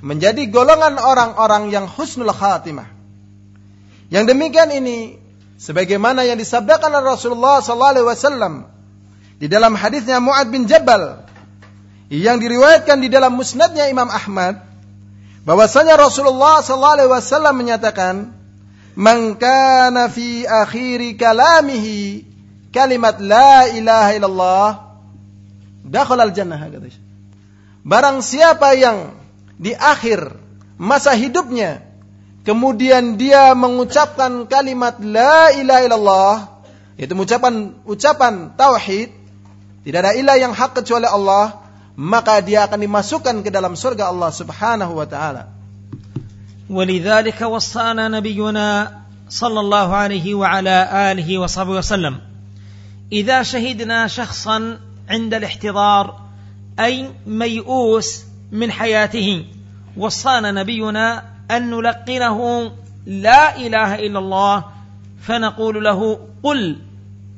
menjadi golongan orang-orang yang husnul khatimah. Yang demikian ini sebagaimana yang disabdakan oleh Rasulullah sallallahu alaihi wasallam di dalam hadisnya Muad bin Jabal yang diriwayatkan di dalam musnadnya Imam Ahmad bahwasanya Rasulullah sallallahu alaihi wasallam menyatakan man kana fi akhiri kalamihi kalimat la ilaha illallah dakhala al jannah Barang siapa yang di akhir masa hidupnya kemudian dia mengucapkan kalimat la ilaha illallah yaitu ucapan ucapan tauhid tidak ada ilah yang hak kecuali Allah maka dia akan dimasukkan ke dalam surga Allah Subhanahu wa taala. ولذلك وصانا نبينا صلى الله عليه وعلى آله وصحبه وسلم إذا شهدنا شخصا عند الاحتضار أي ميؤوس من حياته وصانا نبينا أن نلقنه لا إله إلا الله فنقول له قل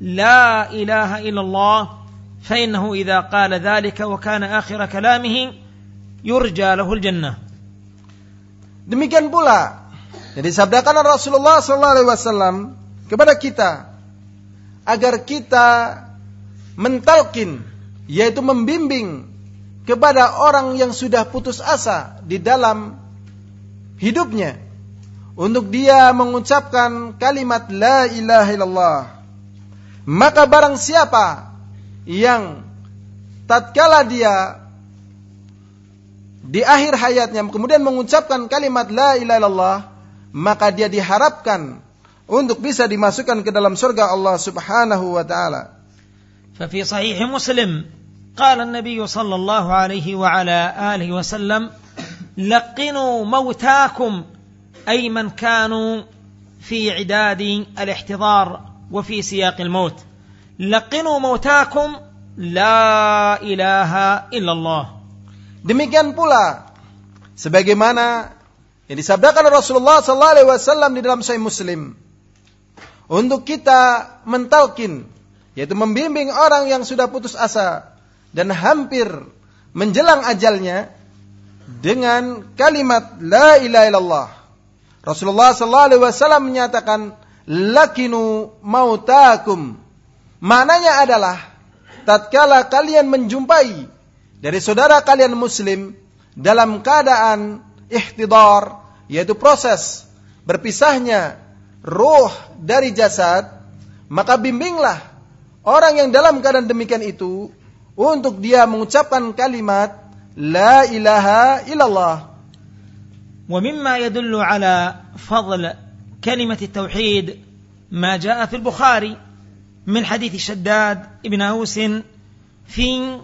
لا إله إلا الله فإنه إذا قال ذلك وكان آخر كلامه يرجى له الجنة. Demikian pula jadi sabdakan Rasulullah sallallahu alaihi wasallam kepada kita agar kita mentalkin yaitu membimbing kepada orang yang sudah putus asa di dalam hidupnya untuk dia mengucapkan kalimat la ilaha illallah. Maka barang siapa yang tatkala dia di akhir hayatnya kemudian mengucapkan kalimat la ilaha illallah maka dia diharapkan untuk bisa dimasukkan ke dalam surga Allah Subhanahu wa taala. ففي صحيح مسلم قال النبي صلى الله عليه وعلى آله وسلم لقنوا موتاكم أي من كانوا في عداد الاحتضار وفي سياق الموت laqinu mautakum la ilaha illallah. Demikian pula sebagaimana yang disabdakan Rasulullah sallallahu alaihi wasallam di dalam Sahih Muslim untuk kita mentalkin yaitu membimbing orang yang sudah putus asa dan hampir menjelang ajalnya dengan kalimat la ilaha illallah. Rasulullah sallallahu alaihi wasallam menyatakan lakinu mautakum Maknanya adalah tatkala kalian menjumpai dari saudara kalian muslim dalam keadaan ihtidar yaitu proses berpisahnya roh dari jasad maka bimbinglah orang yang dalam keadaan demikian itu untuk dia mengucapkan kalimat la ilaha illallah ومما يدل على فضل كلمة التوحيد ما جاء في البخاري من حديث شداد بن أوس في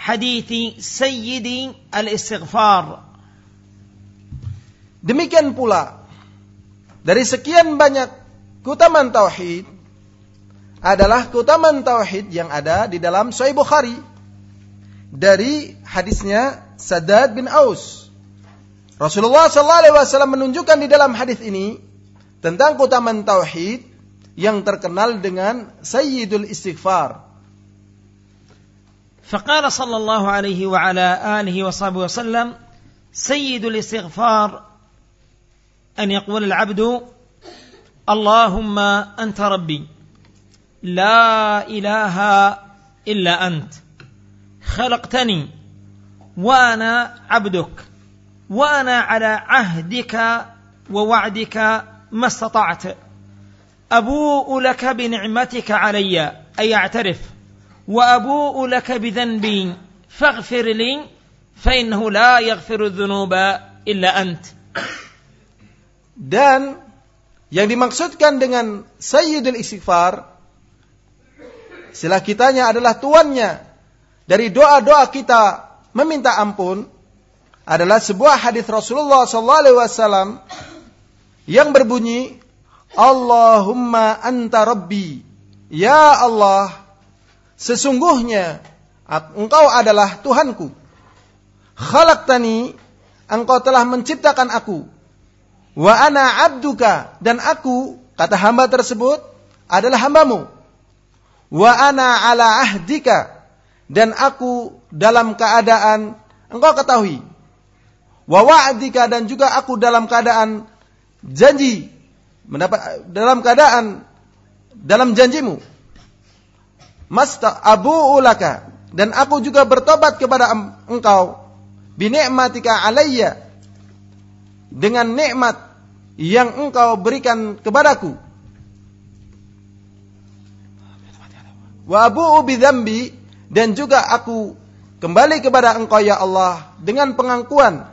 Hadith sayyidi al-istighfar. Demikian pula dari sekian banyak kutaman tauhid adalah kutaman tauhid yang ada di dalam Sahih Bukhari dari hadisnya Sadad bin Aus. Rasulullah sallallahu alaihi wasallam menunjukkan di dalam hadis ini tentang kutaman tauhid yang terkenal dengan Sayyidul Istighfar فقال صلى الله عليه وعلى آله وصحبه وسلم سيد الاستغفار أن يقول العبد اللهم أنت ربي لا إله إلا أنت خلقتني وأنا عبدك وأنا على عهدك ووعدك ما استطعت أبوء لك بنعمتك علي أي أعترف وأبوء لك بذنبي فاغفر لي فإنه لا يغفر الذنوب إلا أنت Dan yang dimaksudkan dengan Sayyidul Istighfar Istilah kitanya adalah tuannya dari doa-doa kita meminta ampun adalah sebuah hadis Rasulullah SAW yang berbunyi Allahumma anta rabbi ya Allah sesungguhnya engkau adalah Tuhanku. Khalaqtani engkau telah menciptakan aku. Wa ana abduka dan aku kata hamba tersebut adalah hambamu. Wa ana ala ahdika dan aku dalam keadaan engkau ketahui. Wa wa'dika dan juga aku dalam keadaan janji mendapat dalam keadaan dalam janjimu masta abu ulaka. Dan aku juga bertobat kepada engkau. Binikmatika alayya. Dengan nikmat yang engkau berikan kepadaku. Wa abu'u bidzambi dan juga aku kembali kepada engkau ya Allah dengan pengakuan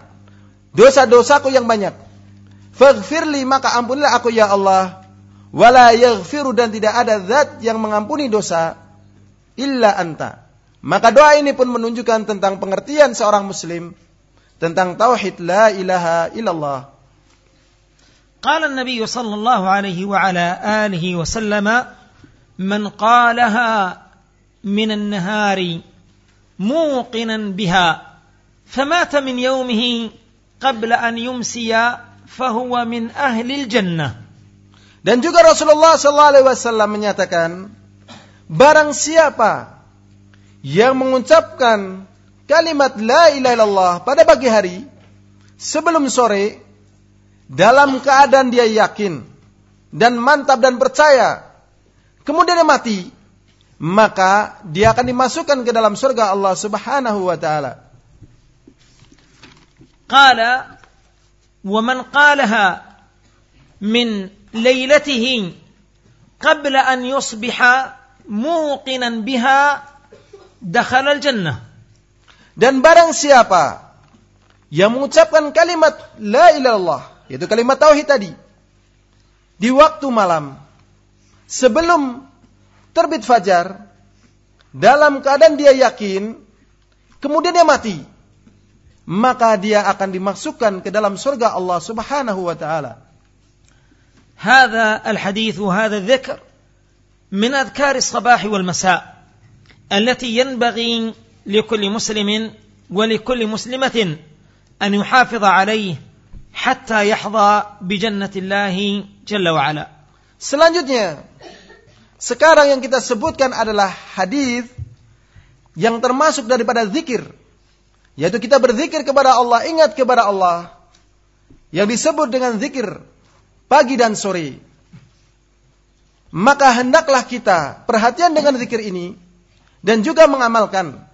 dosa-dosaku yang banyak. Faghfirli maka ampunilah aku ya Allah. Wala yaghfiru dan tidak ada zat yang mengampuni dosa illa anta. Maka doa ini pun menunjukkan tentang pengertian seorang muslim tentang tauhid la ilaha illallah. Qala an sallallahu alaihi wa ala alihi wa sallama man qalaha min an-nahari muqinan biha famata min yawmihi qabla an yumsiya fahuwa min ahli al-jannah. Dan juga Rasulullah sallallahu alaihi wasallam menyatakan barang siapa yang mengucapkan kalimat la ilaha illallah pada pagi hari sebelum sore dalam keadaan dia yakin dan mantap dan percaya kemudian dia mati, maka dia akan dimasukkan ke dalam surga Allah Subhanahu wa taala. Qala wa man qalaha min lailatihi qabla an yusbiha muqinan biha dakhala al-jannah. Dan barang siapa yang mengucapkan kalimat la ilaha illallah, yaitu kalimat tauhid tadi, di waktu malam sebelum terbit fajar dalam keadaan dia yakin kemudian dia mati maka dia akan dimasukkan ke dalam surga Allah Subhanahu wa taala. هذا الحديث وهذا الذكر من أذكار الصباح والمساء التي ينبغي لكل مسلم ولكل مسلمة أن يحافظ عليه حتى يحظى بجنة الله جل وعلا. Selanjutnya sekarang yang kita sebutkan adalah hadis yang termasuk daripada zikir. Yaitu kita berzikir kepada Allah, ingat kepada Allah. Yang disebut dengan zikir pagi dan sore. Maka hendaklah kita perhatian dengan zikir ini dan juga mengamalkan.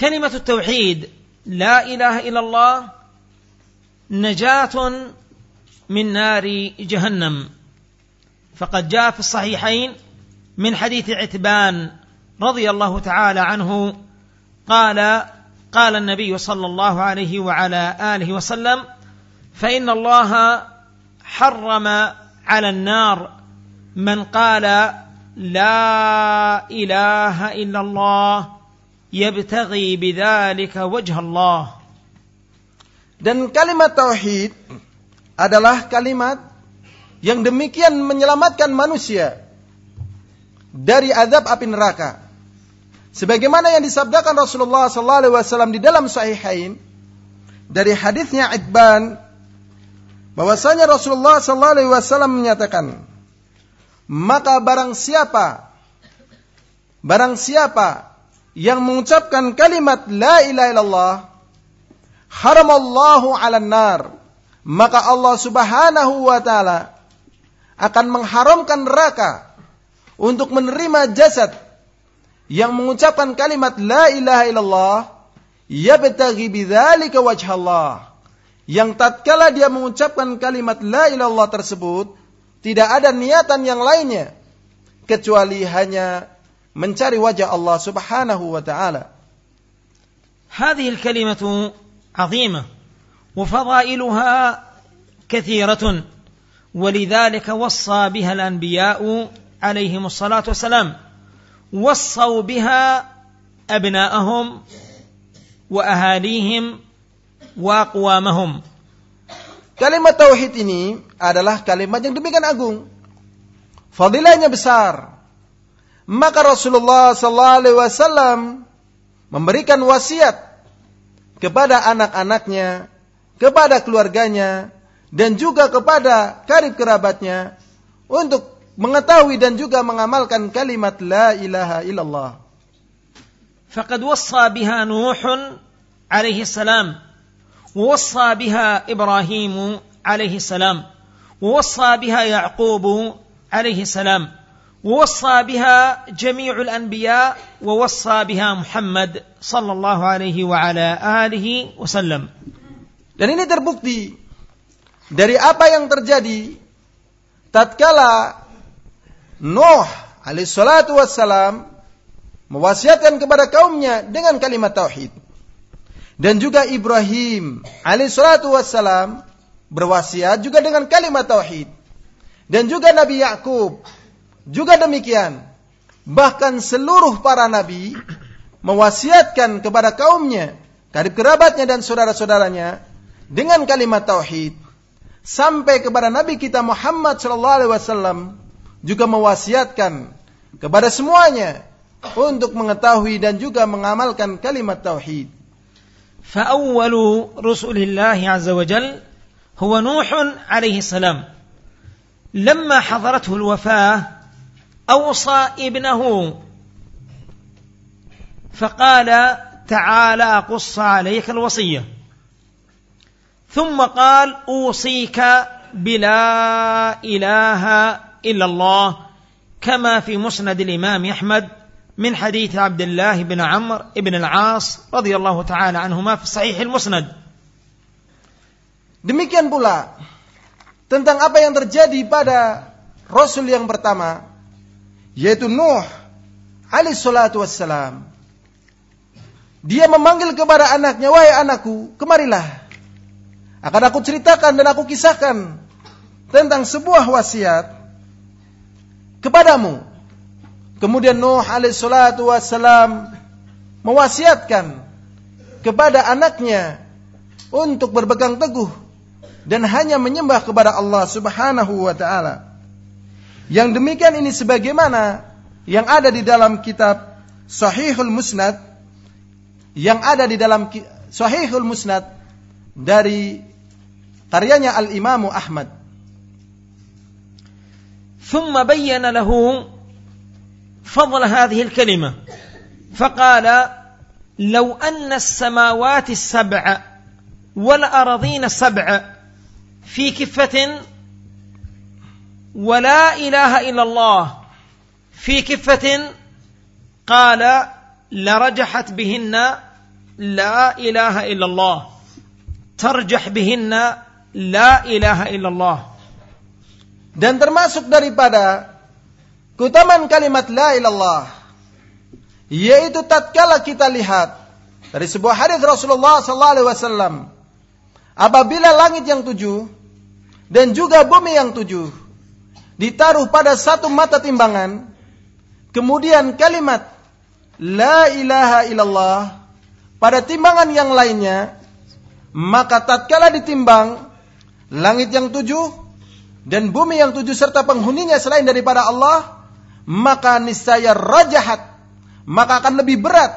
التوحيد لا إله إلا الله نجاة من نار جهنم فقد جاء في الصحيحين من حديث عتبان رضي الله تعالى عنه قال قال النبي صلى الله عليه وعلى اله وسلم فان الله حرم على النار من قال لا اله الا الله يبتغي بذلك وجه الله dan kalimat tauhid adalah kalimat yang demikian menyelamatkan manusia dari azab api neraka. Sebagaimana yang disabdakan Rasulullah sallallahu alaihi wasallam di dalam sahihain dari hadisnya Idban bahwasanya Rasulullah sallallahu alaihi wasallam menyatakan maka barang siapa barang siapa yang mengucapkan kalimat la ilaha illallah haramallahu 'alan nar maka Allah Subhanahu wa taala akan mengharamkan neraka untuk menerima jasad yang mengucapkan kalimat la ilaha illallah yabtaghi bidzalika wajhallah yang tatkala dia mengucapkan kalimat la ilallah tersebut tidak ada niatan yang lainnya kecuali hanya mencari wajah Allah Subhanahu wa taala. هذه الكلمة عظيمة وفضائلها كثيرة ولذلك وصى بها الأنبياء عليهم الصلاة والسلام وصوا بها أبناءهم وأهاليهم wa. Kalimat tauhid ini adalah kalimat yang demikian agung. Fadilahnya besar. Maka Rasulullah sallallahu alaihi wasallam memberikan wasiat kepada anak-anaknya, kepada keluarganya, dan juga kepada karib kerabatnya untuk mengetahui dan juga mengamalkan kalimat la ilaha illallah. Faqad wassa biha Nuhun alaihi salam ووصى بها ابراهيم عليه السلام ووصى بها يعقوب عليه السلام ووصى بها جميع الانبياء ووصى بها محمد صلى الله عليه وعلى اله وسلم Dan ini terbukti dari apa yang terjadi tatkala Nuh alaihissalatu wassalam mewasiatkan kepada kaumnya dengan kalimat tauhid. Dan juga Ibrahim alaihissalatu wassalam berwasiat juga dengan kalimat tauhid. Dan juga Nabi Yakub juga demikian. Bahkan seluruh para nabi mewasiatkan kepada kaumnya, karib kerabatnya dan saudara-saudaranya dengan kalimat tauhid. Sampai kepada Nabi kita Muhammad sallallahu alaihi wasallam juga mewasiatkan kepada semuanya untuk mengetahui dan juga mengamalkan kalimat tauhid. فأول رسل الله عز وجل هو نوح عليه السلام. لما حضرته الوفاة أوصى ابنه. فقال تعالى أقص عليك الوصية. ثم قال أوصيك بلا إله إلا الله كما في مسند الإمام أحمد. من حديث عبد الله بن عمرو بن العاص رضي الله تعالى عنهما في صحيح المسند Demikian pula tentang apa yang terjadi pada Rasul yang pertama yaitu Nuh alaihi salatu wassalam. Dia memanggil kepada anaknya, "Wahai anakku, kemarilah. Akan aku ceritakan dan aku kisahkan tentang sebuah wasiat kepadamu." Kemudian Nuh alaihi salatu wassalam mewasiatkan kepada anaknya untuk berpegang teguh dan hanya menyembah kepada Allah Subhanahu wa taala. Yang demikian ini sebagaimana yang ada di dalam kitab Sahihul Musnad yang ada di dalam Sahihul Musnad dari karyanya Al-Imam Ahmad. ثم بين له فضل هذه الكلمة. فقال لو أن السماوات السبع والأرضين السبع في كفة ولا إله إلا الله في كفة قال لرجحت بهن لا إله إلا الله ترجح بهن لا إله إلا الله. Dan termasuk daripada keutamaan kalimat la ilallah. Yaitu tatkala kita lihat dari sebuah hadis Rasulullah sallallahu alaihi wasallam apabila langit yang tujuh dan juga bumi yang tujuh ditaruh pada satu mata timbangan kemudian kalimat la ilaha illallah pada timbangan yang lainnya maka tatkala ditimbang langit yang tujuh dan bumi yang tujuh serta penghuninya selain daripada Allah maka niscaya rajahat maka akan lebih berat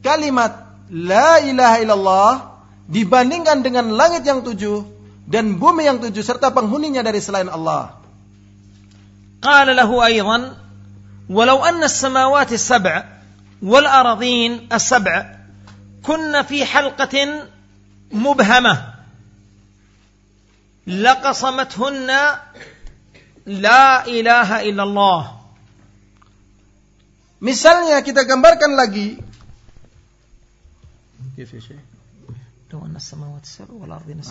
kalimat la ilaha illallah dibandingkan dengan langit yang tujuh dan bumi yang tujuh serta penghuninya dari selain Allah. قال له أيضا ولو أن السماوات السبع والأراضين السبع كن في حلقة مبهمة لقصمتهن لا إله إلا الله Misalnya kita gambarkan lagi. Ya,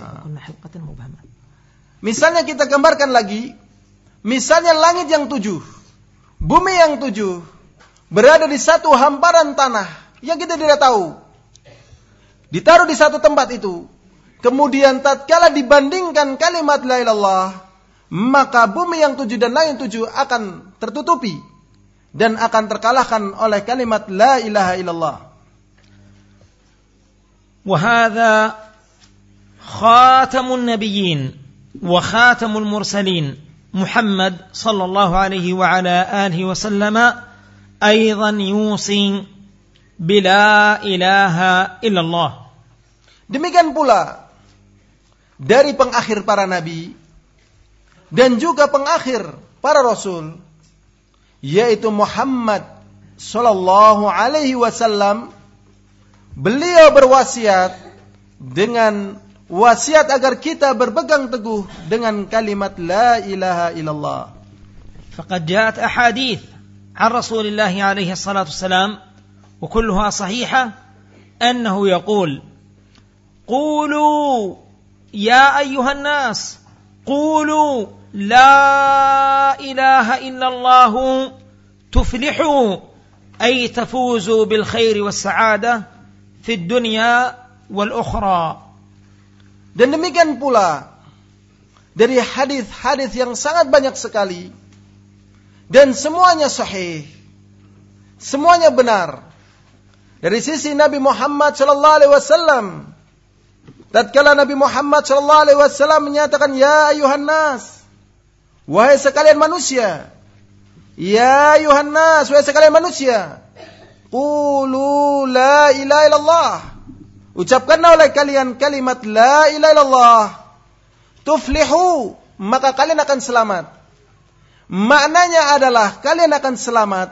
ah. Misalnya kita gambarkan lagi. Misalnya langit yang tujuh Bumi yang tujuh Berada di satu hamparan tanah Yang kita tidak tahu. Ditaruh di satu tempat itu. Kemudian tatkala dibandingkan kalimat la ilallah Maka bumi yang tujuh dan langit tujuh akan tertutupi dan akan terkalahkan oleh kalimat la ilaha illallah. وهذا خاتم النبيين وخاتم المرسلين محمد صلى الله عليه وعلى اله وسلم ايضا يوصي بلا اله الا الله Demikian pula dari pengakhir para nabi dan juga pengakhir para rasul yaitu Muhammad sallallahu alaihi wasallam beliau berwasiat dengan wasiat agar kita berpegang teguh dengan kalimat la ilaha illallah فقد جاءت احاديث عن رسول الله عليه الصلاه والسلام وكلها صحيحه انه يقول قولوا يا ايها الناس قولوا لا اله الا الله تفلحوا اي تفوزوا بالخير والسعاده في الدنيا والاخرى dan demikian pula dari hadis-hadis yang sangat banyak sekali dan semuanya sahih semuanya benar dari sisi Nabi Muhammad sallallahu alaihi wasallam tatkala Nabi Muhammad sallallahu alaihi wasallam menyatakan ya ayuhan nas wahai sekalian manusia ya ayuhan nas wahai sekalian manusia qulu la ilaha illallah ucapkanlah oleh kalian kalimat la ilaha illallah tuflihu maka kalian akan selamat maknanya adalah kalian akan selamat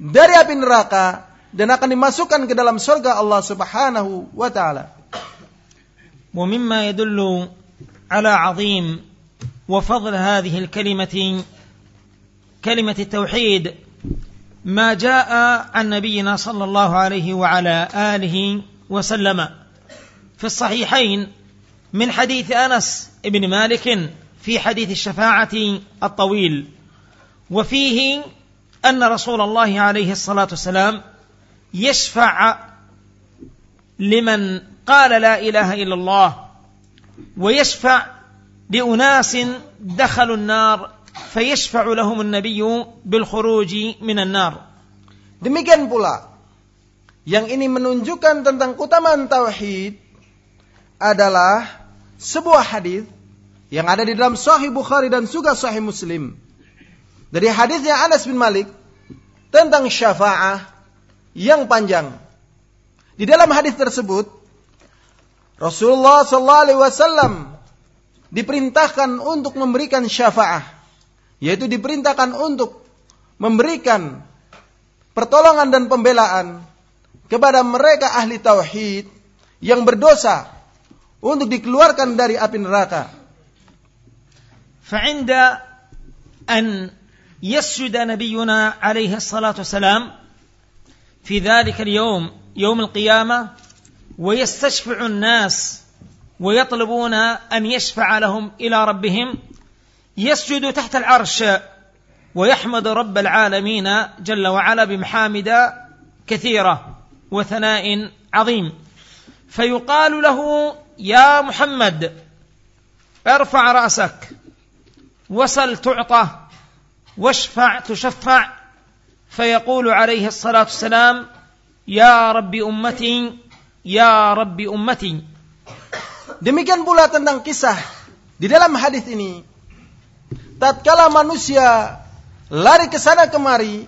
dari api neraka dan akan dimasukkan ke dalam surga Allah Subhanahu wa taala ومما يدل على عظيم وفضل هذه الكلمة كلمة التوحيد ما جاء عن نبينا صلى الله عليه وعلى آله وسلم. في الصحيحين من حديث أنس بن مالك في حديث الشفاعة الطويل وفيه أن رسول الله عليه الصلاة والسلام يشفع لمن قال لا إله إلا الله ويشفع لاناس دخلوا النار فيشفع لهم النبي بالخروج من النار demikian pula yang ini menunjukkan tentang keutamaan tauhid adalah sebuah hadis yang ada di dalam Sahih Bukhari dan juga Sahih Muslim dari hadisnya Anas bin Malik tentang syafaah yang panjang. Di dalam hadis tersebut Rasulullah sallallahu alaihi wasallam diperintahkan untuk memberikan syafaah, yaitu diperintahkan untuk memberikan pertolongan dan pembelaan kepada mereka ahli tauhid yang berdosa untuk dikeluarkan dari api neraka. فعند أن يسجد نبينا عليه الصلاة والسلام في ذلك اليوم يوم القيامة ويستشفع الناس ويطلبون أن يشفع لهم إلى ربهم يسجد تحت العرش ويحمد رب العالمين جل وعلا بمحامد كثيرة وثناء عظيم فيقال له يا محمد ارفع رأسك وسل تعطى واشفع تشفع فيقول عليه الصلاة والسلام يا رب أمتي Ya Rabbi ummati. Demikian pula tentang kisah di dalam hadis ini. Tatkala manusia lari ke sana kemari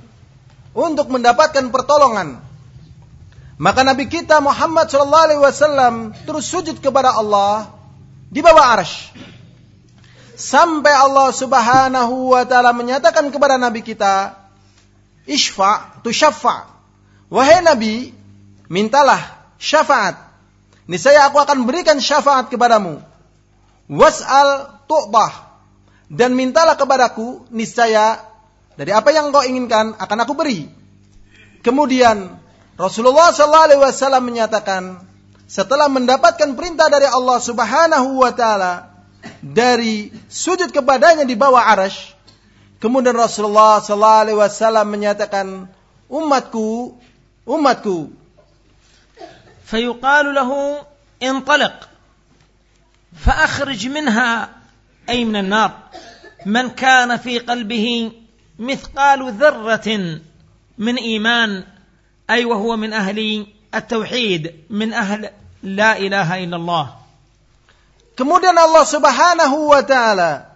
untuk mendapatkan pertolongan, maka Nabi kita Muhammad sallallahu alaihi wasallam terus sujud kepada Allah di bawah arsy. Sampai Allah Subhanahu wa taala menyatakan kepada Nabi kita, "Isfa tu syaffa." Wahai Nabi, mintalah syafaat. Niscaya aku akan berikan syafaat kepadamu. Was'al tu'bah. Dan mintalah kepadaku, niscaya dari apa yang kau inginkan akan aku beri. Kemudian Rasulullah SAW menyatakan, setelah mendapatkan perintah dari Allah Subhanahu wa taala dari sujud kepadanya di bawah arash, Kemudian Rasulullah sallallahu menyatakan, "Umatku, umatku." فيقال له انطلق فأخرج منها أي من النار من كان في قلبه مثقال ذرة من إيمان أي وهو من أهل التوحيد من أهل لا إله إلا الله Kemudian Allah Subhanahu wa taala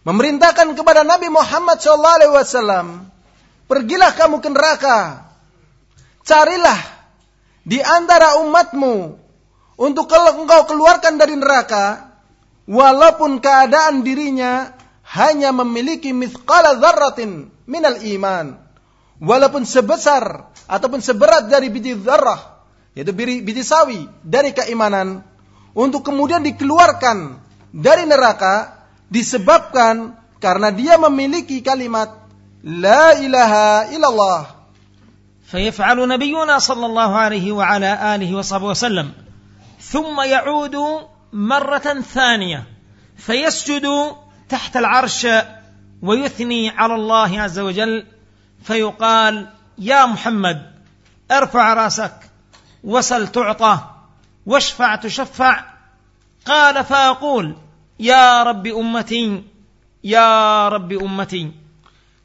memerintahkan kepada Nabi Muhammad sallallahu alaihi wasallam, "Pergilah kamu ke neraka. Carilah di antara umatmu untuk engkau keluarkan dari neraka walaupun keadaan dirinya hanya memiliki mithqala dzarratin minal iman." Walaupun sebesar ataupun seberat dari biji zarrah, yaitu biji sawi dari keimanan, untuk kemudian dikeluarkan dari neraka disebabkan karena dia memiliki kalimat la ilaha illallah. فيفعل نبينا صلى الله عليه وعلى آله وصحبه وسلم. ثم يعود مرة ثانية. فيسجد تحت العرش ويثني على الله عز وجل. فيقال يا محمد ارفع رأسك وسل تعطى واشفع تشفع. قال فأقول يا رب أمتي يا رب أمتي.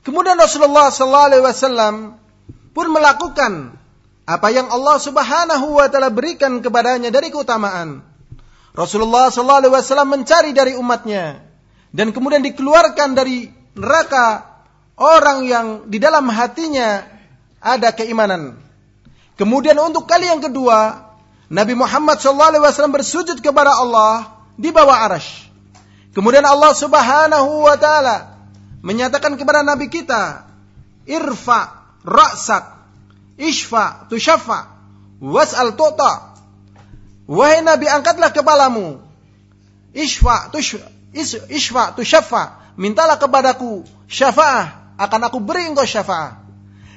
Kemudian Rasulullah sallallahu alaihi wasallam pun melakukan apa yang Allah Subhanahu wa taala berikan kepadanya dari keutamaan. Rasulullah sallallahu alaihi wasallam mencari dari umatnya dan kemudian dikeluarkan dari neraka orang yang di dalam hatinya ada keimanan. Kemudian untuk kali yang kedua, Nabi Muhammad SAW bersujud kepada Allah di bawah arash. Kemudian Allah Subhanahu wa taala menyatakan kepada nabi kita, "Irfa ra'sak, ishfa tushaffa, was'al tu'ta." Wahai Nabi, angkatlah kepalamu. Ishfa tush ishfa tushaffa, mintalah kepadaku syafaah, akan aku beri engkau syafaah.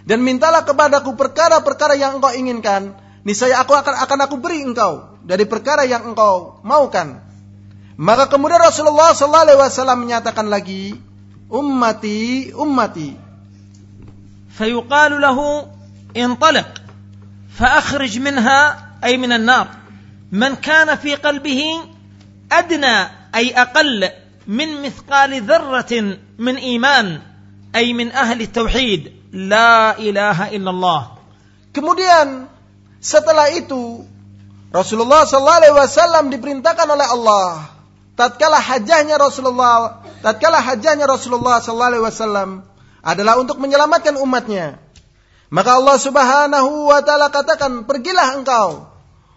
Dan mintalah kepadaku perkara-perkara yang engkau inginkan, niscaya aku akan akan aku beri engkau dari perkara yang engkau maukan. Maka kemudian Rasulullah sallallahu alaihi wasallam menyatakan lagi, ummati ummati. فيقال له انطلق فأخرج منها أي من النار من كان في قلبه أدنى أي أقل من مثقال ذرة من إيمان أي من أهل التوحيد لا إله إلا الله Kemudian setelah itu Rasulullah sallallahu alaihi wasallam diperintahkan oleh Allah tatkala hajahnya Rasulullah tatkala hajahnya Rasulullah sallallahu alaihi wasallam adalah untuk menyelamatkan umatnya maka Allah Subhanahu wa taala katakan pergilah engkau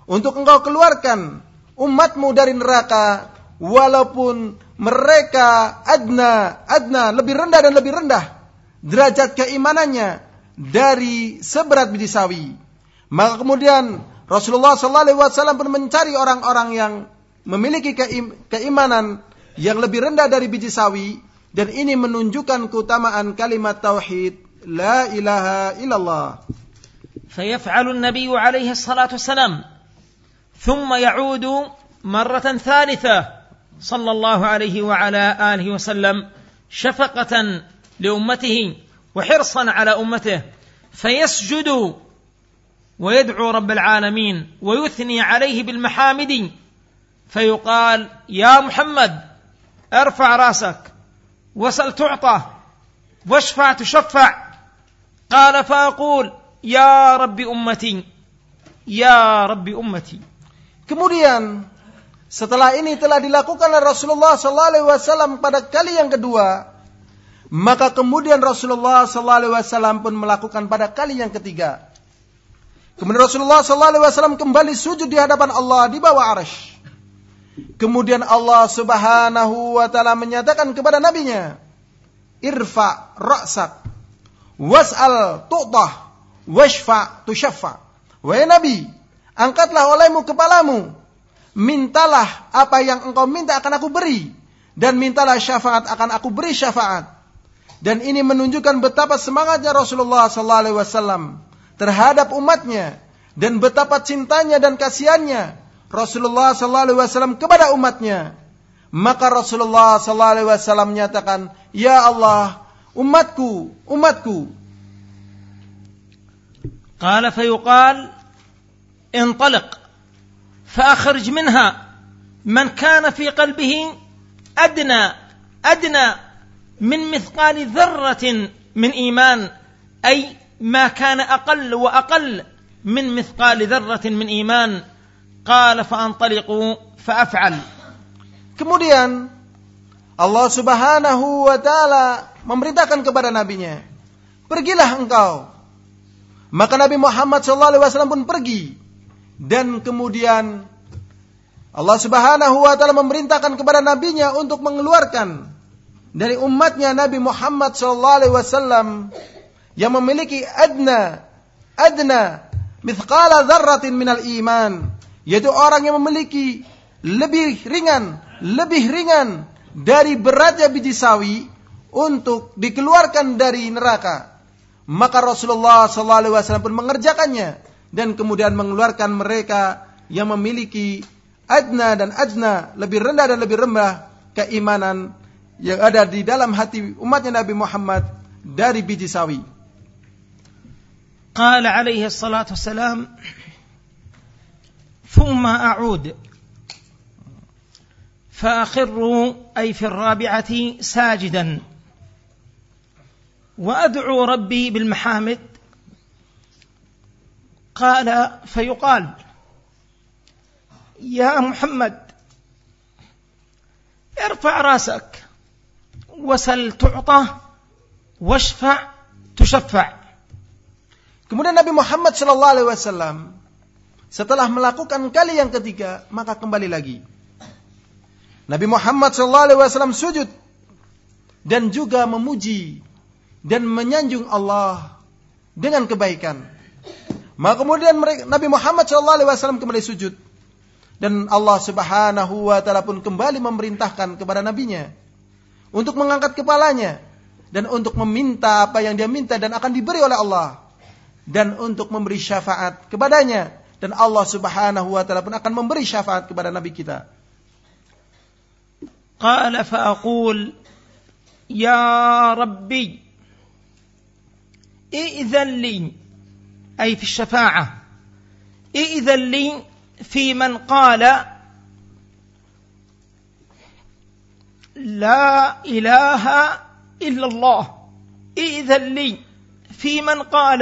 untuk engkau keluarkan umatmu dari neraka walaupun mereka adna adna lebih rendah dan lebih rendah derajat keimanannya dari seberat biji sawi. Maka kemudian Rasulullah SAW pun mencari orang-orang yang memiliki keimanan yang lebih rendah dari biji sawi dan ini menunjukkan keutamaan kalimat tauhid la ilaha illallah. فيفعل النبي عليه الصلاة والسلام. ثم يعود مرة ثالثة. صلى الله عليه وعلى آله وسلم. شفقة لأمته وحرصا على أمته. فيسجد ويدعو رب العالمين ويثني عليه بالمحامد. فيقال يا محمد ارفع رأسك. وسل تعطى واشفع تشفع قال فأقول يا رب أمتي يا رب أمتي Kemudian setelah ini telah dilakukan oleh Rasulullah sallallahu alaihi wasallam pada kali yang kedua, maka kemudian Rasulullah sallallahu alaihi wasallam pun melakukan pada kali yang ketiga. Kemudian Rasulullah sallallahu alaihi wasallam kembali sujud di hadapan Allah di bawah arash. Kemudian Allah Subhanahu wa taala menyatakan kepada nabinya, "Irfa ra'sak was'al tu'tah washfa tushaffa." Wahai Nabi, angkatlah olehmu kepalamu, mintalah apa yang engkau minta akan aku beri dan mintalah syafaat akan aku beri syafaat. Dan ini menunjukkan betapa semangatnya Rasulullah sallallahu alaihi wasallam terhadap umatnya dan betapa cintanya dan kasihannya Rasulullah sallallahu alaihi wasallam kepada umatnya. Maka Rasulullah sallallahu alaihi wasallam menyatakan, "Ya Allah, umatku, umatku." قال فيقال انطلق فأخرج منها من كان في قلبه أدنى أدنى من مثقال ذرة من إيمان أي ما كان أقل وأقل من مثقال ذرة من إيمان Qala fa'antaliqu fa'af'al. Kemudian Allah Subhanahu wa taala memerintahkan kepada nabinya, "Pergilah engkau." Maka Nabi Muhammad sallallahu alaihi wasallam pun pergi. Dan kemudian Allah Subhanahu wa taala memerintahkan kepada nabinya untuk mengeluarkan dari umatnya Nabi Muhammad sallallahu alaihi wasallam yang memiliki adna adna mithqala dharratin minal iman yaitu orang yang memiliki lebih ringan, lebih ringan dari beratnya biji sawi untuk dikeluarkan dari neraka. Maka Rasulullah SAW pun mengerjakannya dan kemudian mengeluarkan mereka yang memiliki adna dan ajna, lebih rendah dan lebih rendah keimanan yang ada di dalam hati umatnya Nabi Muhammad dari biji sawi. Qala alaihi salatu wassalam ثم أعود. فأخر أي في الرابعة ساجدا. وأدعو ربي بالمحامد. قال فيقال يا محمد ارفع رأسك وسل تعطى واشفع تشفع. Kemudian Nabi Muhammad Shallallahu Alaihi Wasallam setelah melakukan kali yang ketiga maka kembali lagi. Nabi Muhammad Wasallam sujud dan juga memuji dan menyanjung Allah dengan kebaikan. Maka kemudian Nabi Muhammad Wasallam kembali sujud dan Allah Subhanahu wa taala pun kembali memerintahkan kepada nabinya untuk mengangkat kepalanya dan untuk meminta apa yang dia minta dan akan diberi oleh Allah dan untuk memberi syafaat kepadanya dan Allah Subhanahu wa taala pun akan memberi syafaat kepada nabi kita. قال فأقول يا ربي ائذن لي أي في الشفاعة ائذن لي في من قال لا إله إلا الله إذن لي في من قال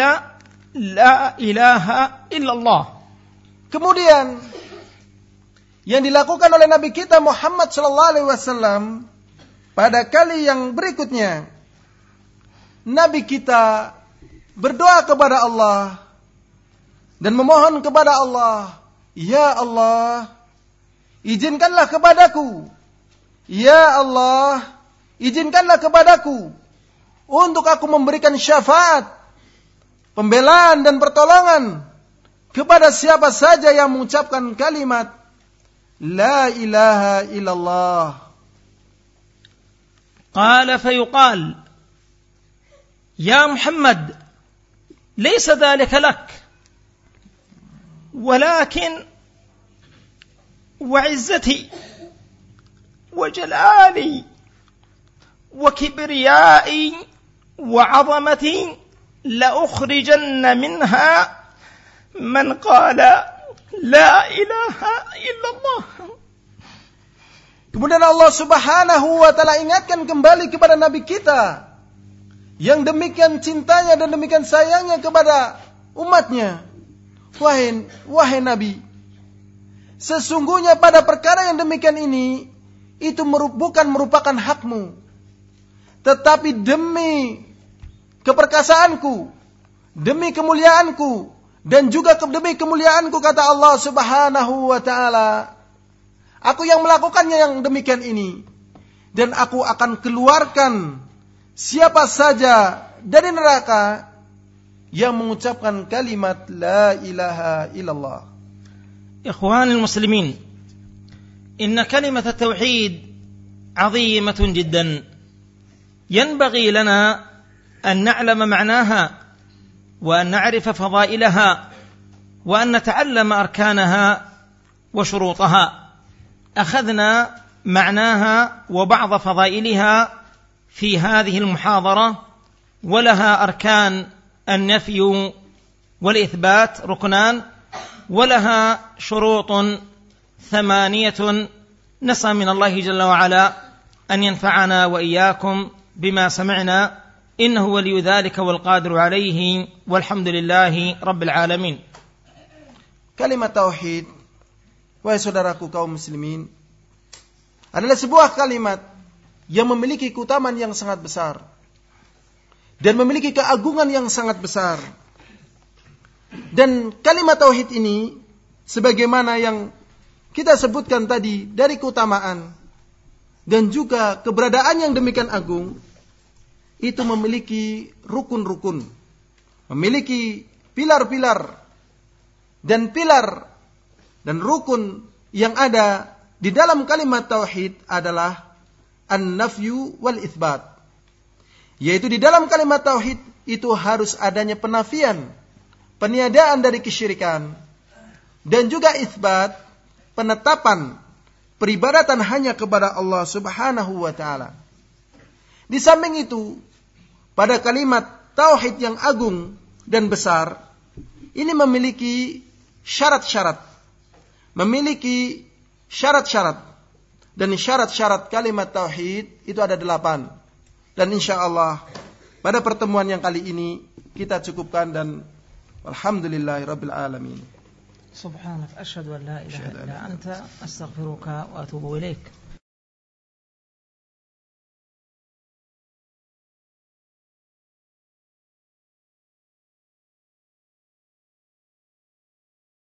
لا إله إلا الله Kemudian yang dilakukan oleh Nabi kita Muhammad sallallahu alaihi wasallam pada kali yang berikutnya Nabi kita berdoa kepada Allah dan memohon kepada Allah Ya Allah, izinkanlah kepadaku. Ya Allah, izinkanlah kepadaku untuk aku memberikan syafaat, pembelaan dan pertolongan kepada siapa saja yang mengucapkan kalimat La ilaha illallah. قال فيقال يا محمد ليس ذلك لك ولكن وعزتي وجلالي وكبريائي وعظمتي لأخرجن منها من قال لا إله إلا الله Kemudian Allah Subhanahu wa taala ingatkan kembali kepada nabi kita yang demikian cintanya dan demikian sayangnya kepada umatnya Wahai, wahai Nabi, sesungguhnya pada perkara yang demikian ini, itu bukan merupakan hakmu. Tetapi demi keperkasaanku, demi kemuliaanku, dan juga demi kemuliaanku kata Allah subhanahu wa ta'ala. Aku yang melakukannya yang demikian ini. Dan aku akan keluarkan siapa saja dari neraka yang mengucapkan kalimat la ilaha illallah. إخوان المسلمين إن كلمة التوحيد عظيمة جدا ينبغي لنا أن نعلم معناها وأن نعرف فضائلها وأن نتعلم أركانها وشروطها. أخذنا معناها وبعض فضائلها في هذه المحاضرة ولها أركان النفي والإثبات ركنان ولها شروط ثمانية نسأل من الله جل وعلا أن ينفعنا وإياكم بما سمعنا إنه ولي ذلك والقادر عليه والحمد لله رب العالمين Kalimat tauhid wahai saudaraku kaum muslimin adalah sebuah kalimat yang memiliki keutamaan yang sangat besar dan memiliki keagungan yang sangat besar. Dan kalimat tauhid ini sebagaimana yang kita sebutkan tadi dari keutamaan dan juga keberadaan yang demikian agung itu memiliki rukun-rukun, memiliki pilar-pilar dan pilar dan rukun yang ada di dalam kalimat tauhid adalah an-nafyu wal itsbat. Yaitu di dalam kalimat tauhid itu harus adanya penafian, peniadaan dari kesyirikan dan juga itsbat, penetapan peribadatan hanya kepada Allah Subhanahu wa taala. Di samping itu, pada kalimat tauhid yang agung dan besar ini memiliki syarat-syarat. Memiliki syarat-syarat. Dan syarat-syarat kalimat tauhid itu ada delapan. Dan insya Allah pada pertemuan yang kali ini kita cukupkan dan alhamdulillahirabbil alamin. Subhanak asyhadu an la anta astaghfiruka wa atubu ilaika